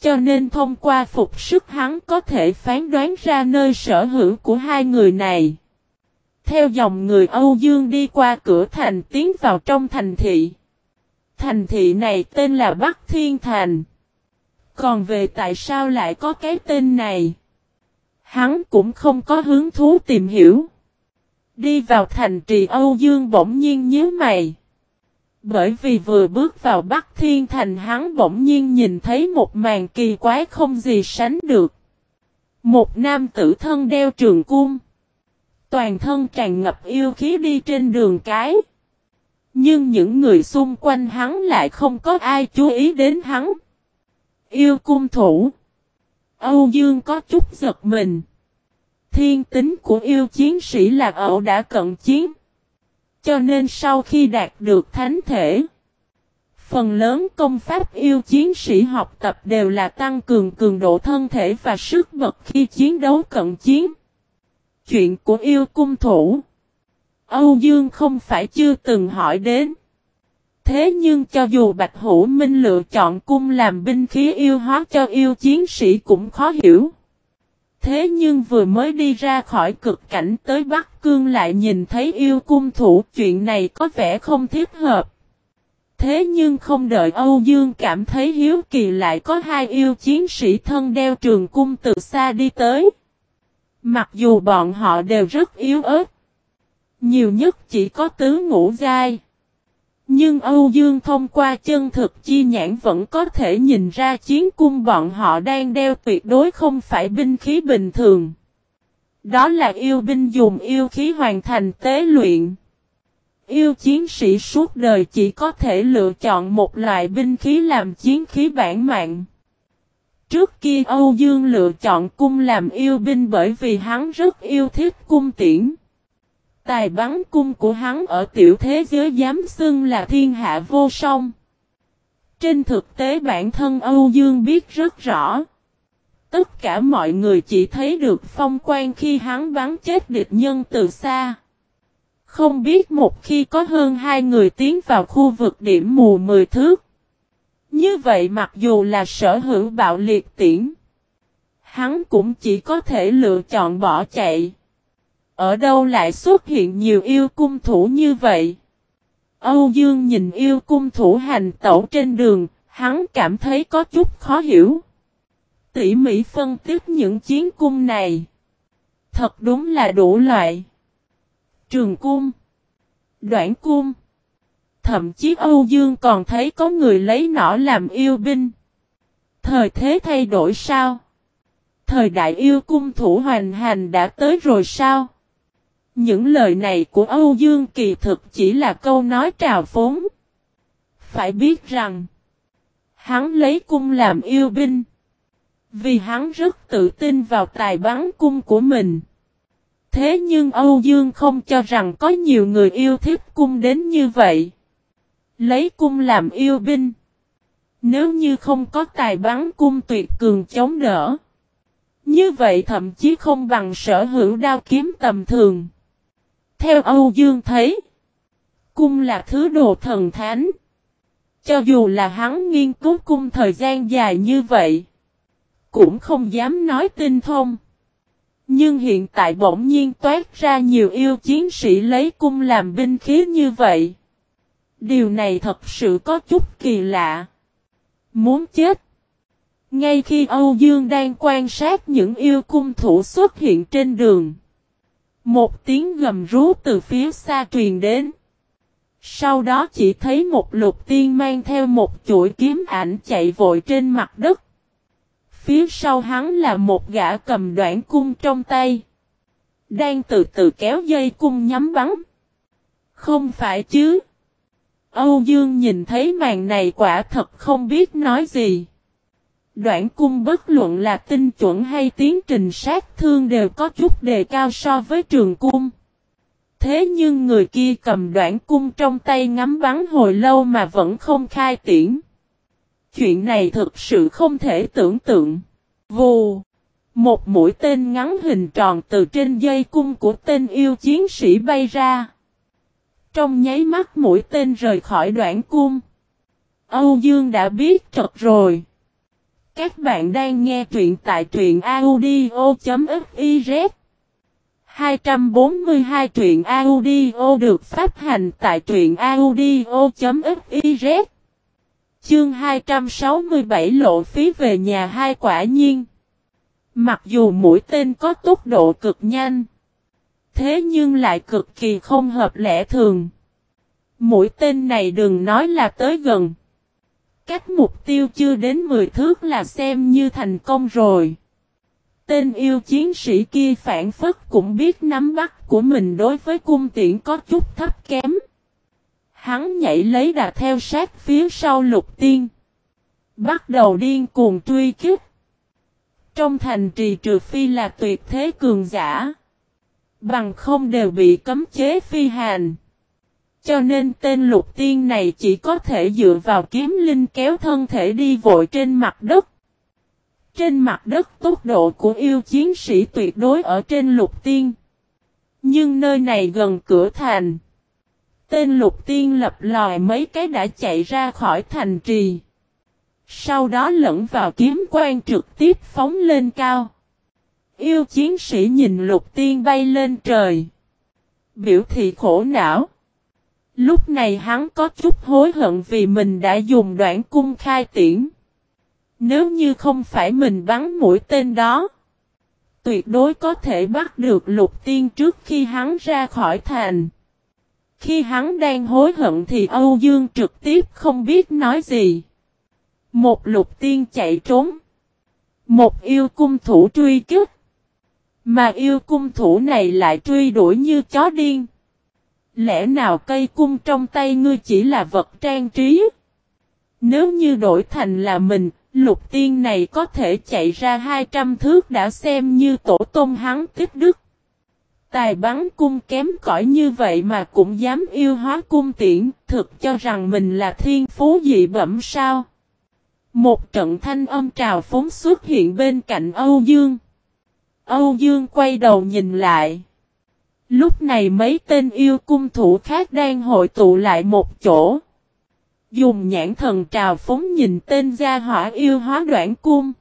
Cho nên thông qua phục sức hắn có thể phán đoán ra nơi sở hữu của hai người này. Theo dòng người Âu Dương đi qua cửa thành tiến vào trong thành thị. Thành thị này tên là Bắc Thiên Thành. Còn về tại sao lại có cái tên này? Hắn cũng không có hứng thú tìm hiểu. Đi vào thành trì Âu Dương bỗng nhiên nhớ mày. Bởi vì vừa bước vào Bắc Thiên Thành, hắn bỗng nhiên nhìn thấy một màn kỳ quái không gì sánh được. Một nam tử thân đeo trường cung. Toàn thân tràn ngập yêu khí đi trên đường cái. Nhưng những người xung quanh hắn lại không có ai chú ý đến hắn. Yêu cung thủ. Âu Dương có chút giật mình. Thiên tính của yêu chiến sĩ là ẩu đã cận chiến. Cho nên sau khi đạt được thánh thể, phần lớn công pháp yêu chiến sĩ học tập đều là tăng cường cường độ thân thể và sức bật khi chiến đấu cận chiến. Chuyện của yêu cung thủ Âu Dương không phải chưa từng hỏi đến. Thế nhưng cho dù Bạch Hữu Minh lựa chọn cung làm binh khí yêu hóa cho yêu chiến sĩ cũng khó hiểu. Thế nhưng vừa mới đi ra khỏi cực cảnh tới Bắc Cương lại nhìn thấy yêu cung thủ, chuyện này có vẻ không thiết hợp. Thế nhưng không đợi Âu Dương cảm thấy hiếu kỳ lại có hai yêu chiến sĩ thân đeo trường cung từ xa đi tới. Mặc dù bọn họ đều rất yếu ớt. Nhiều nhất chỉ có tứ ngũ giai. Nhưng Âu Dương thông qua chân thực chi nhãn vẫn có thể nhìn ra chiến cung bọn họ đang đeo tuyệt đối không phải binh khí bình thường. Đó là yêu binh dùng yêu khí hoàn thành tế luyện. Yêu chiến sĩ suốt đời chỉ có thể lựa chọn một loại binh khí làm chiến khí bản mạng. Trước kia Âu Dương lựa chọn cung làm yêu binh bởi vì hắn rất yêu thích cung tiễn. Tài bắn cung của hắn ở tiểu thế giới dám xưng là thiên hạ vô song. Trên thực tế bản thân Âu Dương biết rất rõ. Tất cả mọi người chỉ thấy được phong quan khi hắn bắn chết địch nhân từ xa. Không biết một khi có hơn hai người tiến vào khu vực điểm mù mười thước. Như vậy mặc dù là sở hữu bạo liệt tiễn. Hắn cũng chỉ có thể lựa chọn bỏ chạy. Ở đâu lại xuất hiện nhiều yêu cung thủ như vậy? Âu Dương nhìn yêu cung thủ hành tẩu trên đường, hắn cảm thấy có chút khó hiểu. Tỉ mỉ phân tích những chiến cung này. Thật đúng là đủ loại. Trường cung. Đoạn cung. Thậm chí Âu Dương còn thấy có người lấy nỏ làm yêu binh. Thời thế thay đổi sao? Thời đại yêu cung thủ hoành hành đã tới rồi sao? Những lời này của Âu Dương kỳ thực chỉ là câu nói trào phúng. Phải biết rằng, hắn lấy cung làm yêu binh. Vì hắn rất tự tin vào tài bắn cung của mình. Thế nhưng Âu Dương không cho rằng có nhiều người yêu thích cung đến như vậy. Lấy cung làm yêu binh. Nếu như không có tài bắn cung tuyệt cường chống đỡ. Như vậy thậm chí không bằng sở hữu đao kiếm tầm thường. Theo Âu Dương thấy, cung là thứ đồ thần thánh. Cho dù là hắn nghiên cứu cung thời gian dài như vậy, cũng không dám nói tinh thông. Nhưng hiện tại bỗng nhiên toát ra nhiều yêu chiến sĩ lấy cung làm binh khí như vậy. Điều này thật sự có chút kỳ lạ. Muốn chết. Ngay khi Âu Dương đang quan sát những yêu cung thủ xuất hiện trên đường. Một tiếng gầm rú từ phía xa truyền đến. Sau đó chỉ thấy một lục tiên mang theo một chuỗi kiếm ảnh chạy vội trên mặt đất. Phía sau hắn là một gã cầm đoạn cung trong tay. Đang từ từ kéo dây cung nhắm bắn. Không phải chứ. Âu Dương nhìn thấy màn này quả thật không biết nói gì. Đoạn cung bất luận là tinh chuẩn hay tiến trình sát thương đều có chút đề cao so với trường cung. Thế nhưng người kia cầm đoạn cung trong tay ngắm bắn hồi lâu mà vẫn không khai tiễn. Chuyện này thực sự không thể tưởng tượng. Vù! Một mũi tên ngắn hình tròn từ trên dây cung của tên yêu chiến sĩ bay ra. Trong nháy mắt mũi tên rời khỏi đoạn cung. Âu Dương đã biết trật rồi. Các bạn đang nghe truyện tại truyện audio.fiz 242 truyện audio được phát hành tại truyện audio.fiz Chương 267 lộ phí về nhà hai quả nhiên. Mặc dù mũi tên có tốc độ cực nhanh, thế nhưng lại cực kỳ không hợp lẽ thường. Mũi tên này đừng nói là tới gần. Cách mục tiêu chưa đến 10 thước là xem như thành công rồi. Tên yêu chiến sĩ kia phản phất cũng biết nắm bắt của mình đối với cung tiễn có chút thấp kém. Hắn nhảy lấy đà theo sát phía sau lục tiên. Bắt đầu điên cuồng truy kích. Trong thành trì trừ phi là tuyệt thế cường giả. Bằng không đều bị cấm chế phi hành. Cho nên tên lục tiên này chỉ có thể dựa vào kiếm linh kéo thân thể đi vội trên mặt đất. Trên mặt đất tốc độ của yêu chiến sĩ tuyệt đối ở trên lục tiên. Nhưng nơi này gần cửa thành. Tên lục tiên lập lòi mấy cái đã chạy ra khỏi thành trì. Sau đó lẫn vào kiếm quan trực tiếp phóng lên cao. Yêu chiến sĩ nhìn lục tiên bay lên trời. Biểu thị khổ não. Lúc này hắn có chút hối hận vì mình đã dùng đoạn cung khai tiễn. Nếu như không phải mình bắn mũi tên đó. tuyệt đối có thể bắt được lục tiên trước khi hắn ra khỏi thành. Khi hắn đang hối hận thì Âu Dương trực tiếp không biết nói gì. Một lục tiên chạy trốn. Một yêu cung thủ truy kích. Mà yêu cung thủ này lại truy đuổi như chó điên. Lẽ nào cây cung trong tay ngươi chỉ là vật trang trí? Nếu như đổi thành là mình, lục tiên này có thể chạy ra 200 thước đã xem như tổ tôm hắn tích đức. Tài bắn cung kém cỏi như vậy mà cũng dám yêu hóa cung tiễn, thực cho rằng mình là thiên phú dị bẩm sao. Một trận thanh âm trào phóng xuất hiện bên cạnh Âu Dương. Âu Dương quay đầu nhìn lại. Lúc này mấy tên yêu cung thủ khác đang hội tụ lại một chỗ. Dùng nhãn thần trào phóng nhìn tên gia hỏa yêu hóa đoạn cung.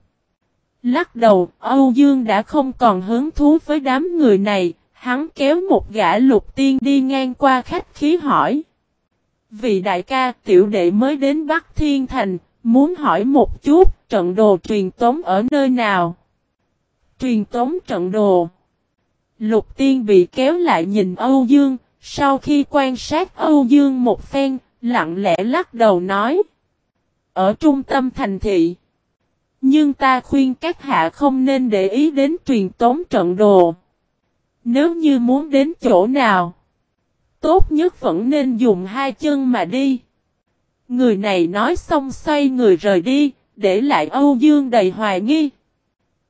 Lắc đầu, Âu Dương đã không còn hứng thú với đám người này, hắn kéo một gã lục tiên đi ngang qua khách khí hỏi. vì đại ca tiểu đệ mới đến Bắc Thiên Thành, muốn hỏi một chút, trận đồ truyền tống ở nơi nào? Truyền tống trận đồ. Lục tiên bị kéo lại nhìn Âu Dương, sau khi quan sát Âu Dương một phen, lặng lẽ lắc đầu nói. Ở trung tâm thành thị. Nhưng ta khuyên các hạ không nên để ý đến truyền tống trận đồ. Nếu như muốn đến chỗ nào, tốt nhất vẫn nên dùng hai chân mà đi. Người này nói xong xoay người rời đi, để lại Âu Dương đầy hoài nghi.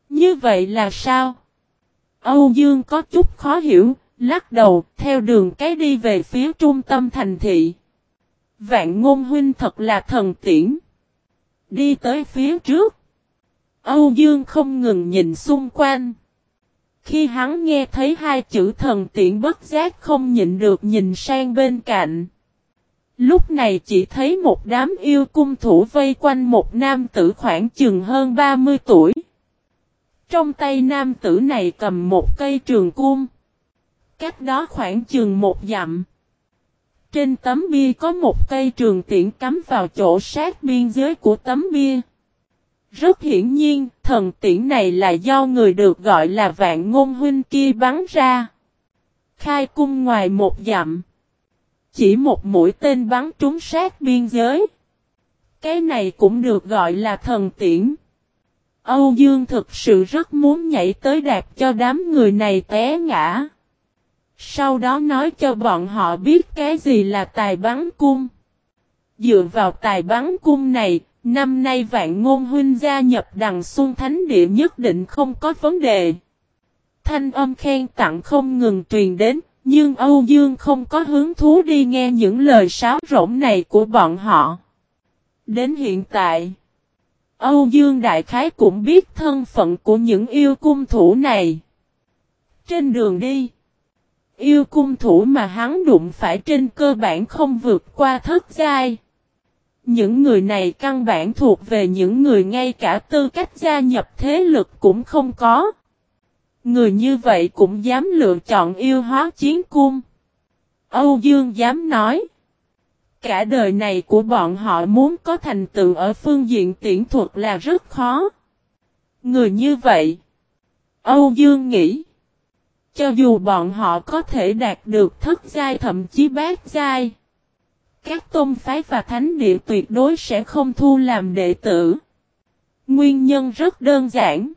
Như vậy là sao? Âu Dương có chút khó hiểu, lắc đầu, theo đường cái đi về phía trung tâm thành thị. Vạn ngôn huynh thật là thần tiễn. Đi tới phía trước. Âu Dương không ngừng nhìn xung quanh. Khi hắn nghe thấy hai chữ thần tiện bất giác không nhịn được nhìn sang bên cạnh. Lúc này chỉ thấy một đám yêu cung thủ vây quanh một nam tử khoảng chừng hơn 30 tuổi. Trong tay nam tử này cầm một cây trường cung. Cách đó khoảng chừng một dặm. Trên tấm bia có một cây trường tiễn cắm vào chỗ sát biên giới của tấm bia. Rất hiển nhiên, thần tiễn này là do người được gọi là vạn ngôn huynh kia bắn ra. Khai cung ngoài một dặm. Chỉ một mũi tên bắn trúng sát biên giới. Cái này cũng được gọi là thần tiễn. Âu Dương thực sự rất muốn nhảy tới đạp cho đám người này té ngã. Sau đó nói cho bọn họ biết cái gì là tài bắn cung. Dựa vào tài bắn cung này, năm nay vạn ngôn huynh gia nhập đằng xuân thánh địa nhất định không có vấn đề. Thanh âm khen tặng không ngừng truyền đến, nhưng Âu Dương không có hứng thú đi nghe những lời sáo rỗng này của bọn họ. Đến hiện tại, Âu Dương Đại Khái cũng biết thân phận của những yêu cung thủ này. Trên đường đi, yêu cung thủ mà hắn đụng phải trên cơ bản không vượt qua thất giai. Những người này căn bản thuộc về những người ngay cả tư cách gia nhập thế lực cũng không có. Người như vậy cũng dám lựa chọn yêu hóa chiến cung. Âu Dương dám nói. Cả đời này của bọn họ muốn có thành tựu ở phương diện tiễn thuật là rất khó. Người như vậy. Âu Dương nghĩ. Cho dù bọn họ có thể đạt được thất giai thậm chí bát giai. Các tôn phái và thánh địa tuyệt đối sẽ không thu làm đệ tử. Nguyên nhân rất đơn giản.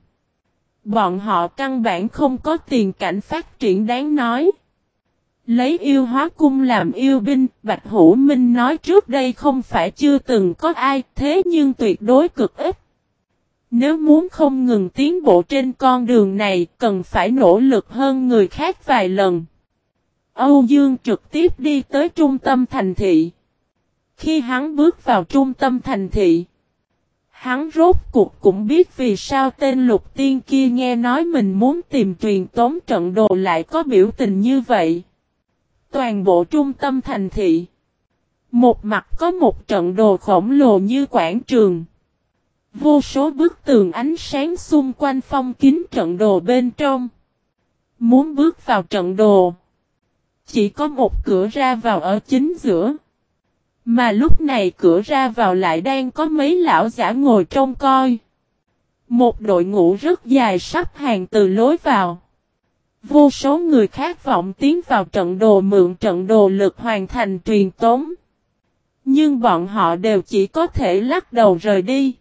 Bọn họ căn bản không có tiền cảnh phát triển đáng nói. Lấy yêu hóa cung làm yêu binh, Bạch Hữu Minh nói trước đây không phải chưa từng có ai, thế nhưng tuyệt đối cực ít. Nếu muốn không ngừng tiến bộ trên con đường này, cần phải nỗ lực hơn người khác vài lần. Âu Dương trực tiếp đi tới trung tâm thành thị. Khi hắn bước vào trung tâm thành thị, hắn rốt cuộc cũng biết vì sao tên lục tiên kia nghe nói mình muốn tìm truyền tống trận đồ lại có biểu tình như vậy. Toàn bộ trung tâm thành thị. Một mặt có một trận đồ khổng lồ như quảng trường. Vô số bức tường ánh sáng xung quanh phong kín trận đồ bên trong. Muốn bước vào trận đồ. Chỉ có một cửa ra vào ở chính giữa. Mà lúc này cửa ra vào lại đang có mấy lão giả ngồi trông coi. Một đội ngũ rất dài sắp hàng từ lối vào. Vô số người khát vọng tiến vào trận đồ mượn trận đồ lực hoàn thành truyền tống. Nhưng bọn họ đều chỉ có thể lắc đầu rời đi.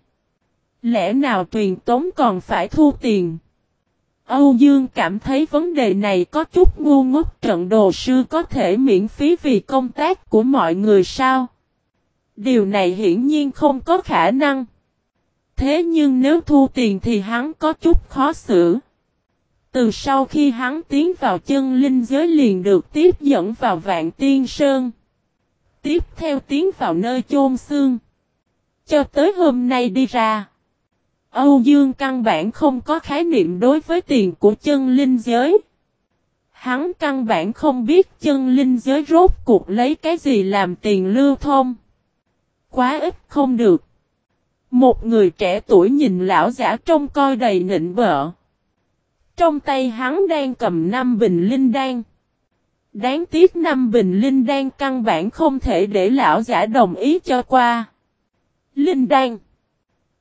Lẽ nào truyền tống còn phải thu tiền? Âu Dương cảm thấy vấn đề này có chút ngu ngốc, trận đồ sư có thể miễn phí vì công tác của mọi người sao? Điều này hiển nhiên không có khả năng. Thế nhưng nếu thu tiền thì hắn có chút khó xử. Từ sau khi hắn tiến vào chân linh giới liền được tiếp dẫn vào vạn tiên sơn. Tiếp theo tiến vào nơi chôn xương. Cho tới hôm nay đi ra. Âu Dương căn bản không có khái niệm đối với tiền của chân linh giới. Hắn căn bản không biết chân linh giới rốt cuộc lấy cái gì làm tiền lưu thông. Quá ít không được. Một người trẻ tuổi nhìn lão giả trông coi đầy nịnh bợ. Trong tay hắn đang cầm năm bình linh đan. Đáng tiếc năm bình linh đan căn bản không thể để lão giả đồng ý cho qua. Linh đan.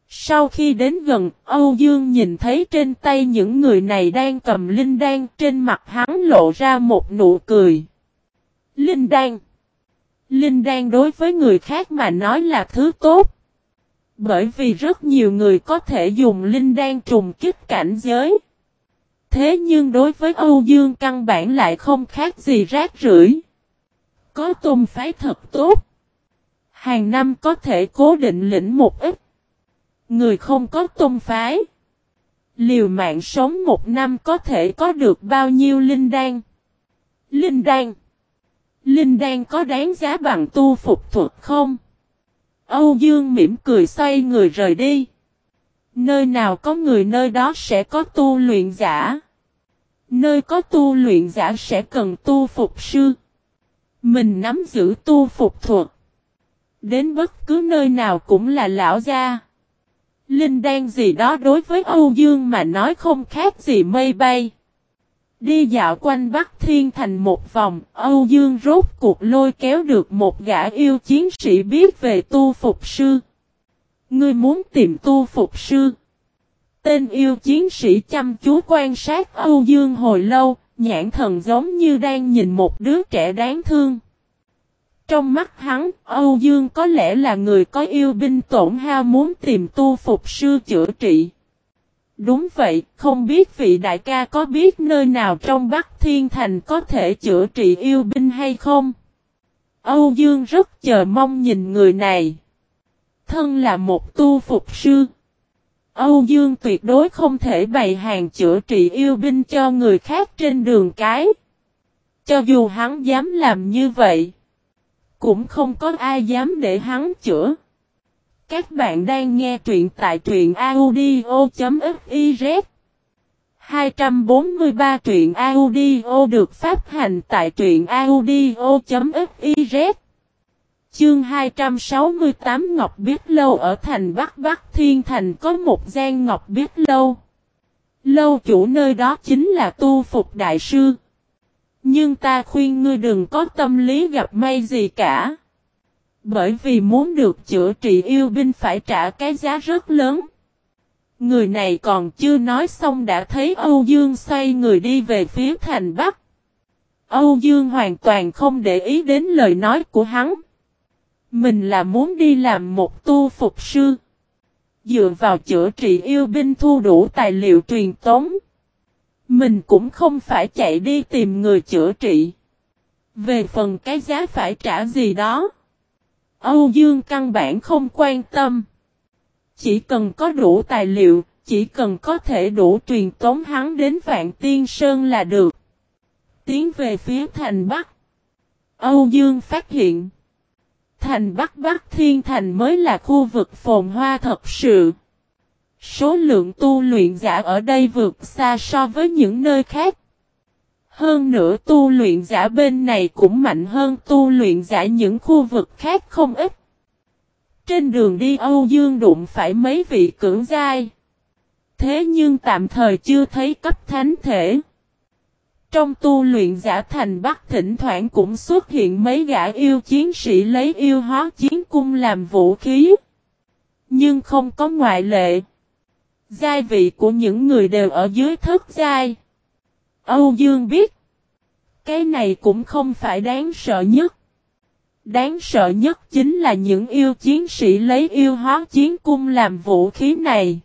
Sau khi đến gần, Âu Dương nhìn thấy trên tay những người này đang cầm linh đan, trên mặt hắn lộ ra một nụ cười. Linh đan. Linh đan đối với người khác mà nói là thứ tốt. Bởi vì rất nhiều người có thể dùng linh đan trùng kích cảnh giới. Thế nhưng đối với Âu Dương căn bản lại không khác gì rác rưởi. Có tôn phái thật tốt. Hàng năm có thể cố định lĩnh một ít. Người không có tôn phái. Liều mạng sống một năm có thể có được bao nhiêu linh đan. Linh đan. Linh đan có đáng giá bằng tu phục thuật không? Âu Dương mỉm cười xoay người rời đi. Nơi nào có người nơi đó sẽ có tu luyện giả. Nơi có tu luyện giả sẽ cần tu phục sư. Mình nắm giữ tu phục thuật. Đến bất cứ nơi nào cũng là lão gia. Linh đan gì đó đối với Âu Dương mà nói không khác gì mây bay. Đi dạo quanh Bắc Thiên Thành một vòng, Âu Dương rốt cuộc lôi kéo được một gã yêu chiến sĩ biết về tu phục sư. Ngươi muốn tìm tu phục sư. Tên yêu chiến sĩ chăm chú quan sát Âu Dương hồi lâu, nhãn thần giống như đang nhìn một đứa trẻ đáng thương. Trong mắt hắn, Âu Dương có lẽ là người có yêu binh tổn hao muốn tìm tu phục sư chữa trị. Đúng vậy, không biết vị đại ca có biết nơi nào trong Bắc Thiên Thành có thể chữa trị yêu binh hay không? Âu Dương rất chờ mong nhìn người này. Thân là một tu phục sư. Âu Dương tuyệt đối không thể bày hàng chữa trị yêu binh cho người khác trên đường cái. Cho dù hắn dám làm như vậy, cũng không có ai dám để hắn chữa. Các bạn đang nghe truyện tại truyện audio.fiz 243 truyện audio được phát hành tại truyện audio.fiz Chương 268 Ngọc Biết Lâu ở thành Bắc Bắc Thiên Thành có một gian Ngọc Biết Lâu. Lâu chủ nơi đó chính là tu phục đại sư. Nhưng ta khuyên ngươi đừng có tâm lý gặp may gì cả. Bởi vì muốn được chữa trị yêu binh phải trả cái giá rất lớn. Người này còn chưa nói xong đã thấy Âu Dương xoay người đi về phía thành Bắc. Âu Dương hoàn toàn không để ý đến lời nói của hắn. Mình là muốn đi làm một tu phục sư. Dựa vào chữa trị yêu binh thu đủ tài liệu truyền tống. Mình cũng không phải chạy đi tìm người chữa trị. Về phần cái giá phải trả gì đó. Âu Dương căn bản không quan tâm. Chỉ cần có đủ tài liệu, chỉ cần có thể đủ truyền tống hắn đến Vạn Tiên Sơn là được. Tiến về phía thành Bắc. Âu Dương phát hiện. Thành Bắc Bắc Thiên Thành mới là khu vực phồn hoa thật sự. Số lượng tu luyện giả ở đây vượt xa so với những nơi khác. Hơn nữa tu luyện giả bên này cũng mạnh hơn tu luyện giả những khu vực khác không ít. Trên đường đi Âu Dương đụng phải mấy vị cưỡng giai. Thế nhưng tạm thời chưa thấy cấp thánh thể. Trong tu luyện giả thành Bắc thỉnh thoảng cũng xuất hiện mấy gã yêu chiến sĩ lấy yêu hóa chiến cung làm vũ khí. Nhưng không có ngoại lệ. Giai vị của những người đều ở dưới thất giai. Âu Dương biết. Cái này cũng không phải đáng sợ nhất. Đáng sợ nhất chính là những yêu chiến sĩ lấy yêu hóa chiến cung làm vũ khí này.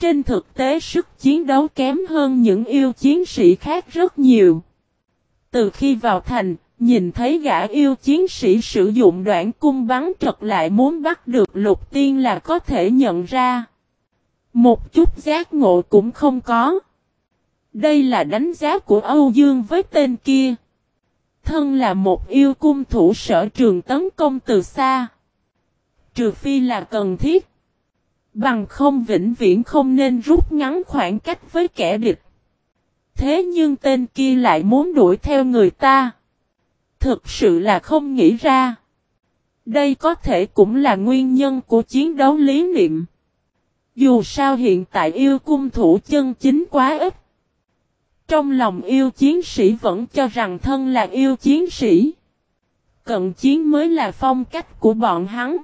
Trên thực tế sức chiến đấu kém hơn những yêu chiến sĩ khác rất nhiều. Từ khi vào thành, nhìn thấy gã yêu chiến sĩ sử dụng đoạn cung bắn trật lại muốn bắt được lục tiên là có thể nhận ra. Một chút giác ngộ cũng không có. Đây là đánh giá của Âu Dương với tên kia. Thân là một yêu cung thủ sở trường tấn công từ xa. Trừ phi là cần thiết. Bằng không vĩnh viễn không nên rút ngắn khoảng cách với kẻ địch. Thế nhưng tên kia lại muốn đuổi theo người ta. Thực sự là không nghĩ ra. Đây có thể cũng là nguyên nhân của chiến đấu lý niệm. Dù sao hiện tại yêu cung thủ chân chính quá ít. Trong lòng yêu chiến sĩ vẫn cho rằng thân là yêu chiến sĩ. Cận chiến mới là phong cách của bọn hắn.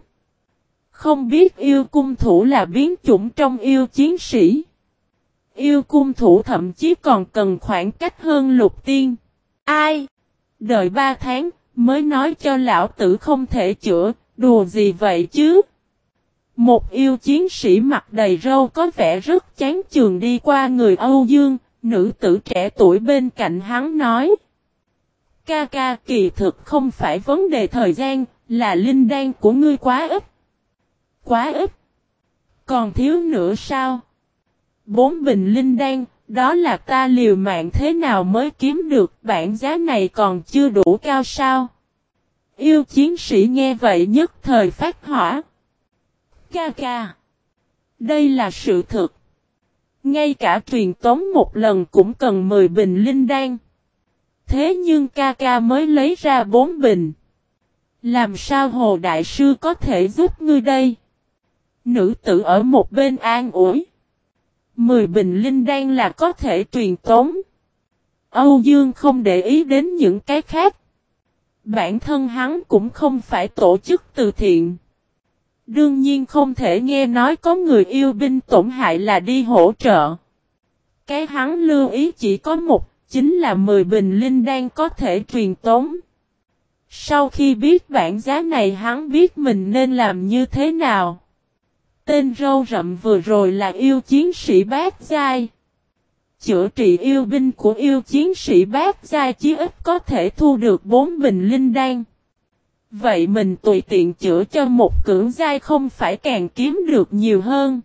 Không biết yêu cung thủ là biến chủng trong yêu chiến sĩ. Yêu cung thủ thậm chí còn cần khoảng cách hơn lục tiên. Ai? Đợi ba tháng, mới nói cho lão tử không thể chữa, đùa gì vậy chứ? Một yêu chiến sĩ mặt đầy râu có vẻ rất chán trường đi qua người Âu Dương, nữ tử trẻ tuổi bên cạnh hắn nói. Ca ca kỳ thực không phải vấn đề thời gian, là linh đan của ngươi quá ít. Quá ít. Còn thiếu nữa sao? Bốn bình linh đan, đó là ta liều mạng thế nào mới kiếm được bản giá này còn chưa đủ cao sao? Yêu chiến sĩ nghe vậy nhất thời phát hỏa. Ca ca. Đây là sự thật. Ngay cả truyền tống một lần cũng cần 10 bình linh đan. Thế nhưng ca ca mới lấy ra 4 bình. Làm sao Hồ Đại Sư có thể giúp ngươi đây? Nữ tử ở một bên an ủi. Mười bình linh đang là có thể truyền tống. Âu Dương không để ý đến những cái khác. Bản thân hắn cũng không phải tổ chức từ thiện. Đương nhiên không thể nghe nói có người yêu binh tổn hại là đi hỗ trợ. Cái hắn lưu ý chỉ có một, chính là 10 bình linh đang có thể truyền tống. Sau khi biết bản giá này hắn biết mình nên làm như thế nào. Tên râu rậm vừa rồi là yêu chiến sĩ bát giai. Chữa trị yêu binh của yêu chiến sĩ bát giai chí ít có thể thu được bốn bình linh đan. Vậy mình tùy tiện chữa cho một cưỡng giai không phải càng kiếm được nhiều hơn.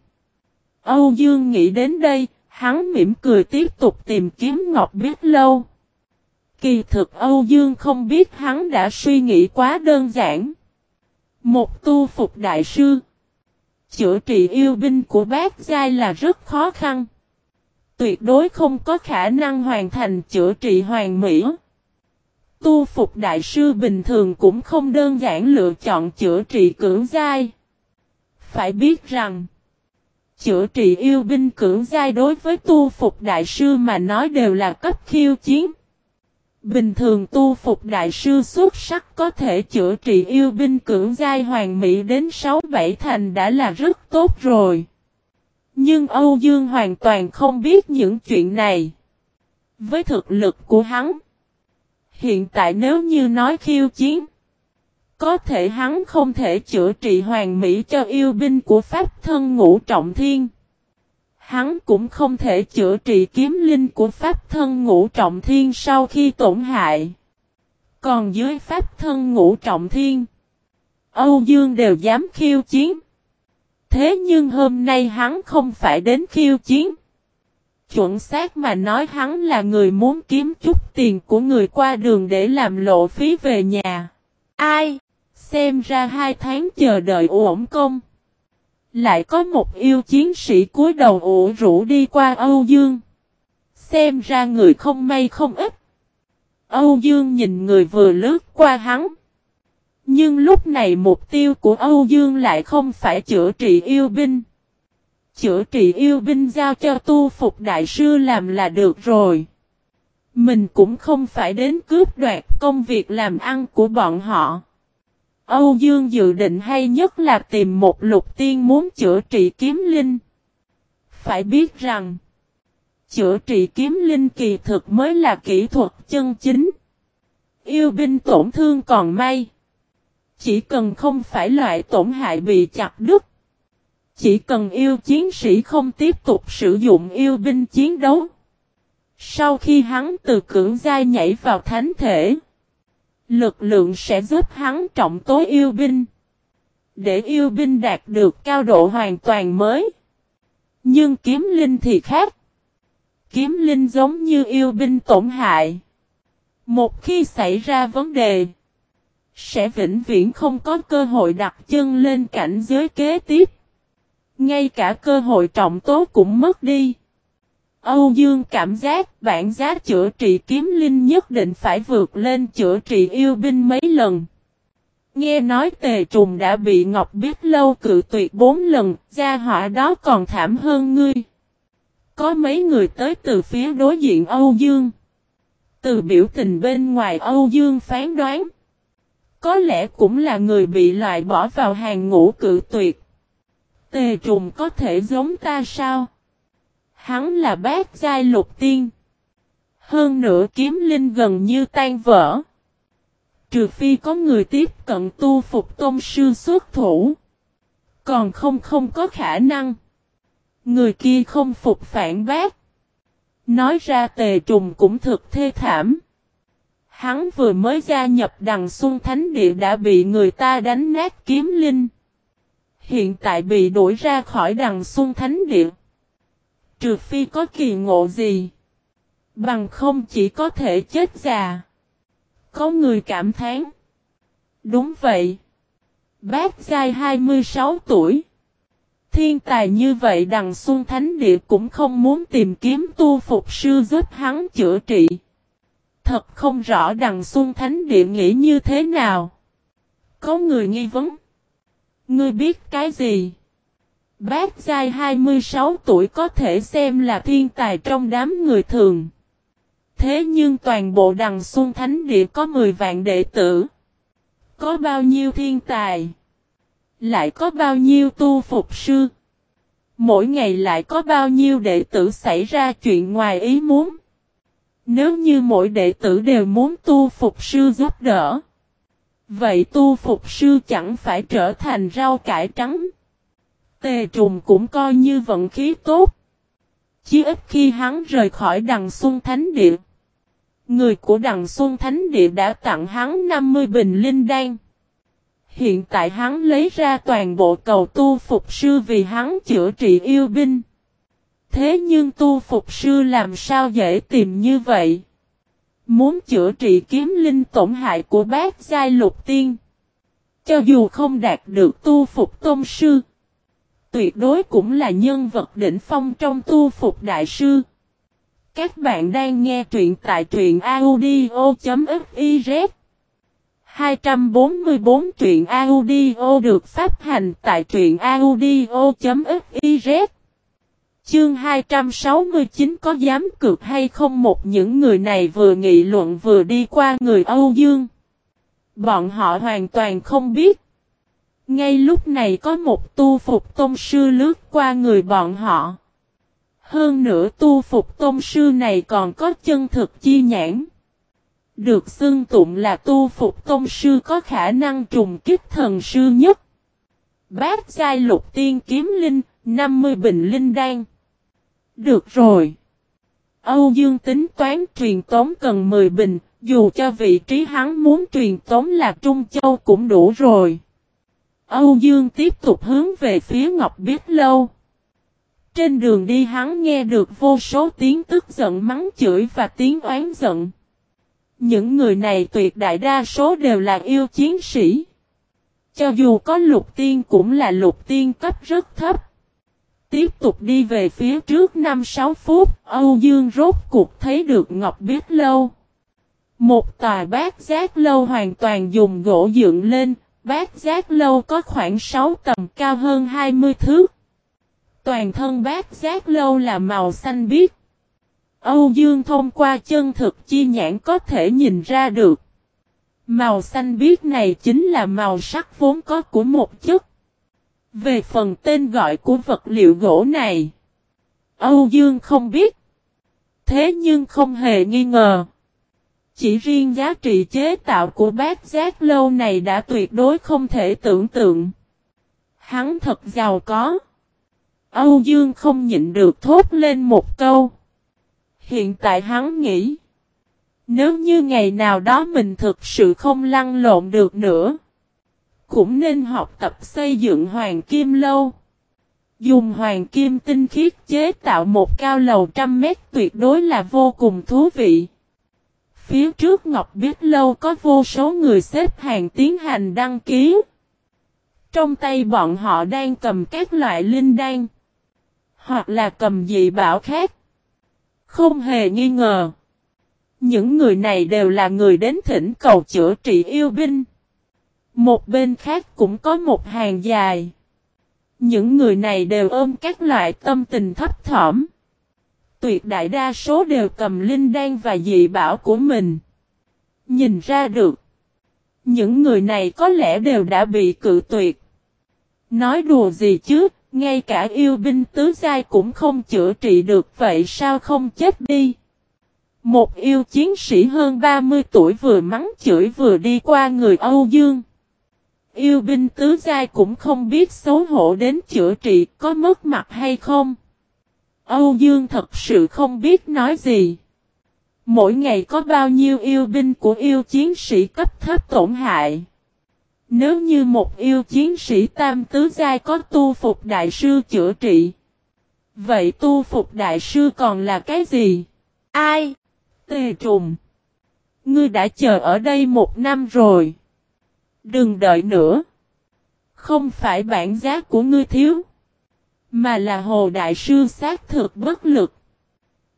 Âu Dương nghĩ đến đây, hắn mỉm cười tiếp tục tìm kiếm Ngọc biết lâu. Kỳ thực Âu Dương không biết hắn đã suy nghĩ quá đơn giản. Một tu phục đại sư, chữa trị yêu binh của bác giai là rất khó khăn. Tuyệt đối không có khả năng hoàn thành chữa trị hoàn mỹ. Tu phục đại sư bình thường cũng không đơn giản lựa chọn chữa trị cưỡng giai. Phải biết rằng, chữa trị yêu binh cưỡng giai đối với tu phục đại sư mà nói đều là cấp khiêu chiến. Bình thường tu phục đại sư xuất sắc có thể chữa trị yêu binh cưỡng giai hoàng mỹ đến 6-7 thành đã là rất tốt rồi. Nhưng Âu Dương hoàn toàn không biết những chuyện này. Với thực lực của hắn, hiện tại nếu như nói khiêu chiến, có thể hắn không thể chữa trị hoàng mỹ cho yêu binh của Pháp thân ngũ trọng thiên. Hắn cũng không thể chữa trị kiếm linh của Pháp thân ngũ trọng thiên sau khi tổn hại. Còn dưới Pháp thân ngũ trọng thiên, Âu Dương đều dám khiêu chiến. Thế nhưng hôm nay hắn không phải đến khiêu chiến. Chuẩn xác mà nói hắn là người muốn kiếm chút tiền của người qua đường để làm lộ phí về nhà. Ai? Xem ra hai tháng chờ đợi ổn công. Lại có một yêu chiến sĩ cúi đầu ủ rũ đi qua Âu Dương. Xem ra người không may không ít. Âu Dương nhìn người vừa lướt qua hắn. Nhưng lúc này mục tiêu của Âu Dương lại không phải chữa trị yêu binh. Chữa trị yêu binh giao cho tu phục đại sư làm là được rồi. Mình cũng không phải đến cướp đoạt công việc làm ăn của bọn họ. Âu Dương dự định hay nhất là tìm một lục tiên muốn chữa trị kiếm linh. phải biết rằng, chữa trị kiếm linh kỳ thực mới là kỹ thuật chân chính. Yêu binh tổn thương còn may. Chỉ cần không phải loại tổn hại bị chặt đứt. Chỉ cần yêu chiến sĩ không tiếp tục sử dụng yêu binh chiến đấu. Sau khi hắn từ cưỡng giai nhảy vào thánh thể, lực lượng sẽ giúp hắn trọng tối yêu binh. Để yêu binh đạt được cao độ hoàn toàn mới. Nhưng kiếm linh thì khác. Kiếm linh giống như yêu binh tổn hại. Một khi xảy ra vấn đề, sẽ vĩnh viễn không có cơ hội đặt chân lên cảnh giới kế tiếp. Ngay cả cơ hội trọng tố cũng mất đi. Âu Dương cảm giác bản giá chữa trị kiếm linh nhất định phải vượt lên chữa trị yêu binh mấy lần. Nghe nói tề trùng đã bị Ngọc biết lâu cự tuyệt bốn lần, gia họa đó còn thảm hơn ngươi. Có mấy người tới từ phía đối diện Âu Dương. Từ biểu tình bên ngoài Âu Dương phán đoán. Có lẽ cũng là người bị loại bỏ vào hàng ngũ cự tuyệt. Tề trùng có thể giống ta sao? Hắn là bác giai lục tiên. Hơn nữa kiếm linh gần như tan vỡ. Trừ phi có người tiếp cận tu phục tôn sư xuất thủ. Còn không không có khả năng. Người kia không phục phản bác. Nói ra tề trùng cũng thực thê thảm. Hắn vừa mới gia nhập đằng xuân thánh địa đã bị người ta đánh nát kiếm linh. Hiện tại bị đuổi ra khỏi đằng xuân thánh địa. Trừ phi có kỳ ngộ gì. Bằng không chỉ có thể chết già. Có người cảm thán. Đúng vậy. Bác giai 26 tuổi. Thiên tài như vậy đằng xuân thánh địa cũng không muốn tìm kiếm tu phục sư giúp hắn chữa trị. Thật không rõ đằng xuân thánh địa nghĩ như thế nào. Có người nghi vấn. Ngươi biết cái gì? Bác giai 26 tuổi có thể xem là thiên tài trong đám người thường. Thế nhưng toàn bộ đằng xuân thánh địa có 10 vạn đệ tử. Có bao nhiêu thiên tài? Lại có bao nhiêu tu phục sư? Mỗi ngày lại có bao nhiêu đệ tử xảy ra chuyện ngoài ý muốn? Nếu như mỗi đệ tử đều muốn tu phục sư giúp đỡ. Vậy tu phục sư chẳng phải trở thành rau cải trắng. Tề trùng cũng coi như vận khí tốt. Chỉ ít khi hắn rời khỏi đằng Xuân Thánh Địa. Người của đằng Xuân Thánh Địa đã tặng hắn 50 bình linh đan. Hiện tại hắn lấy ra toàn bộ cầu tu phục sư vì hắn chữa trị yêu binh. Thế nhưng tu phục sư làm sao dễ tìm như vậy? Muốn chữa trị kiếm linh tổn hại của bác giai lục tiên. Cho dù không đạt được tu phục tôn sư. Tuyệt đối cũng là nhân vật đỉnh phong trong tu phục đại sư. Các bạn đang nghe truyện tại truyện audio.fiz 244 truyện audio được phát hành tại truyện audio.fiz Chương 269 có dám cược hay không một những người này vừa nghị luận vừa đi qua người Âu Dương. Bọn họ hoàn toàn không biết. Ngay lúc này có một tu phục tôn sư lướt qua người bọn họ. Hơn nữa tu phục tôn sư này còn có chân thực chi nhãn. Được xưng tụng là tu phục tôn sư có khả năng trùng kích thần sư nhất. Bát giai lục tiên kiếm linh, 50 bình linh đan. Được rồi. Âu Dương tính toán truyền tống cần 10 bình, dù cho vị trí hắn muốn truyền tống là Trung Châu cũng đủ rồi. Âu Dương tiếp tục hướng về phía Ngọc Biết Lâu. Trên đường đi hắn nghe được vô số tiếng tức giận mắng chửi và tiếng oán giận. Những người này tuyệt đại đa số đều là yêu chiến sĩ. Cho dù có lục tiên cũng là lục tiên cấp rất thấp. Tiếp tục đi về phía trước 5-6 phút, Âu Dương rốt cuộc thấy được Ngọc Biết Lâu. Một tòa bát giác lâu hoàn toàn dùng gỗ dựng lên, bát giác lâu có khoảng 6 tầm cao hơn 20 thước. Toàn thân bát giác lâu là màu xanh biếc. Âu Dương thông qua chân thực chi nhãn có thể nhìn ra được. Màu xanh biếc này chính là màu sắc vốn có của một chất. Về phần tên gọi của vật liệu gỗ này, Âu Dương không biết. Thế nhưng không hề nghi ngờ. Chỉ riêng giá trị chế tạo của bát giác lâu này đã tuyệt đối không thể tưởng tượng. Hắn thật giàu có. Âu Dương không nhịn được thốt lên một câu. Hiện tại hắn nghĩ. Nếu như ngày nào đó mình thực sự không lăn lộn được nữa. Cũng nên học tập xây dựng hoàng kim lâu. Dùng hoàng kim tinh khiết chế tạo một cao lầu trăm mét tuyệt đối là vô cùng thú vị. Phía trước Ngọc Biết Lâu có vô số người xếp hàng tiến hành đăng ký. Trong tay bọn họ đang cầm các loại linh đan. Hoặc là cầm dị bảo khác. Không hề nghi ngờ. Những người này đều là người đến thỉnh cầu chữa trị yêu binh. Một bên khác cũng có một hàng dài. Những người này đều ôm các loại tâm tình thấp thỏm. Tuyệt đại đa số đều cầm linh đan và dị bảo của mình. Nhìn ra được. Những người này có lẽ đều đã bị cự tuyệt. Nói đùa gì chứ, ngay cả yêu binh tứ giai cũng không chữa trị được vậy sao không chết đi. Một yêu chiến sĩ hơn 30 tuổi vừa mắng chửi vừa đi qua người Âu Dương. Yêu binh tứ giai cũng không biết xấu hổ đến chữa trị có mất mặt hay không. Âu Dương thật sự không biết nói gì. Mỗi ngày có bao nhiêu yêu binh của yêu chiến sĩ cấp thấp tổn hại. Nếu như một yêu chiến sĩ tam tứ giai có tu phục đại sư chữa trị. Vậy tu phục đại sư còn là cái gì? Ai? Tề trùng. Ngươi đã chờ ở đây một năm rồi. Đừng đợi nữa. Không phải bản giá của ngươi thiếu. Mà là hồ đại sư xác thực bất lực.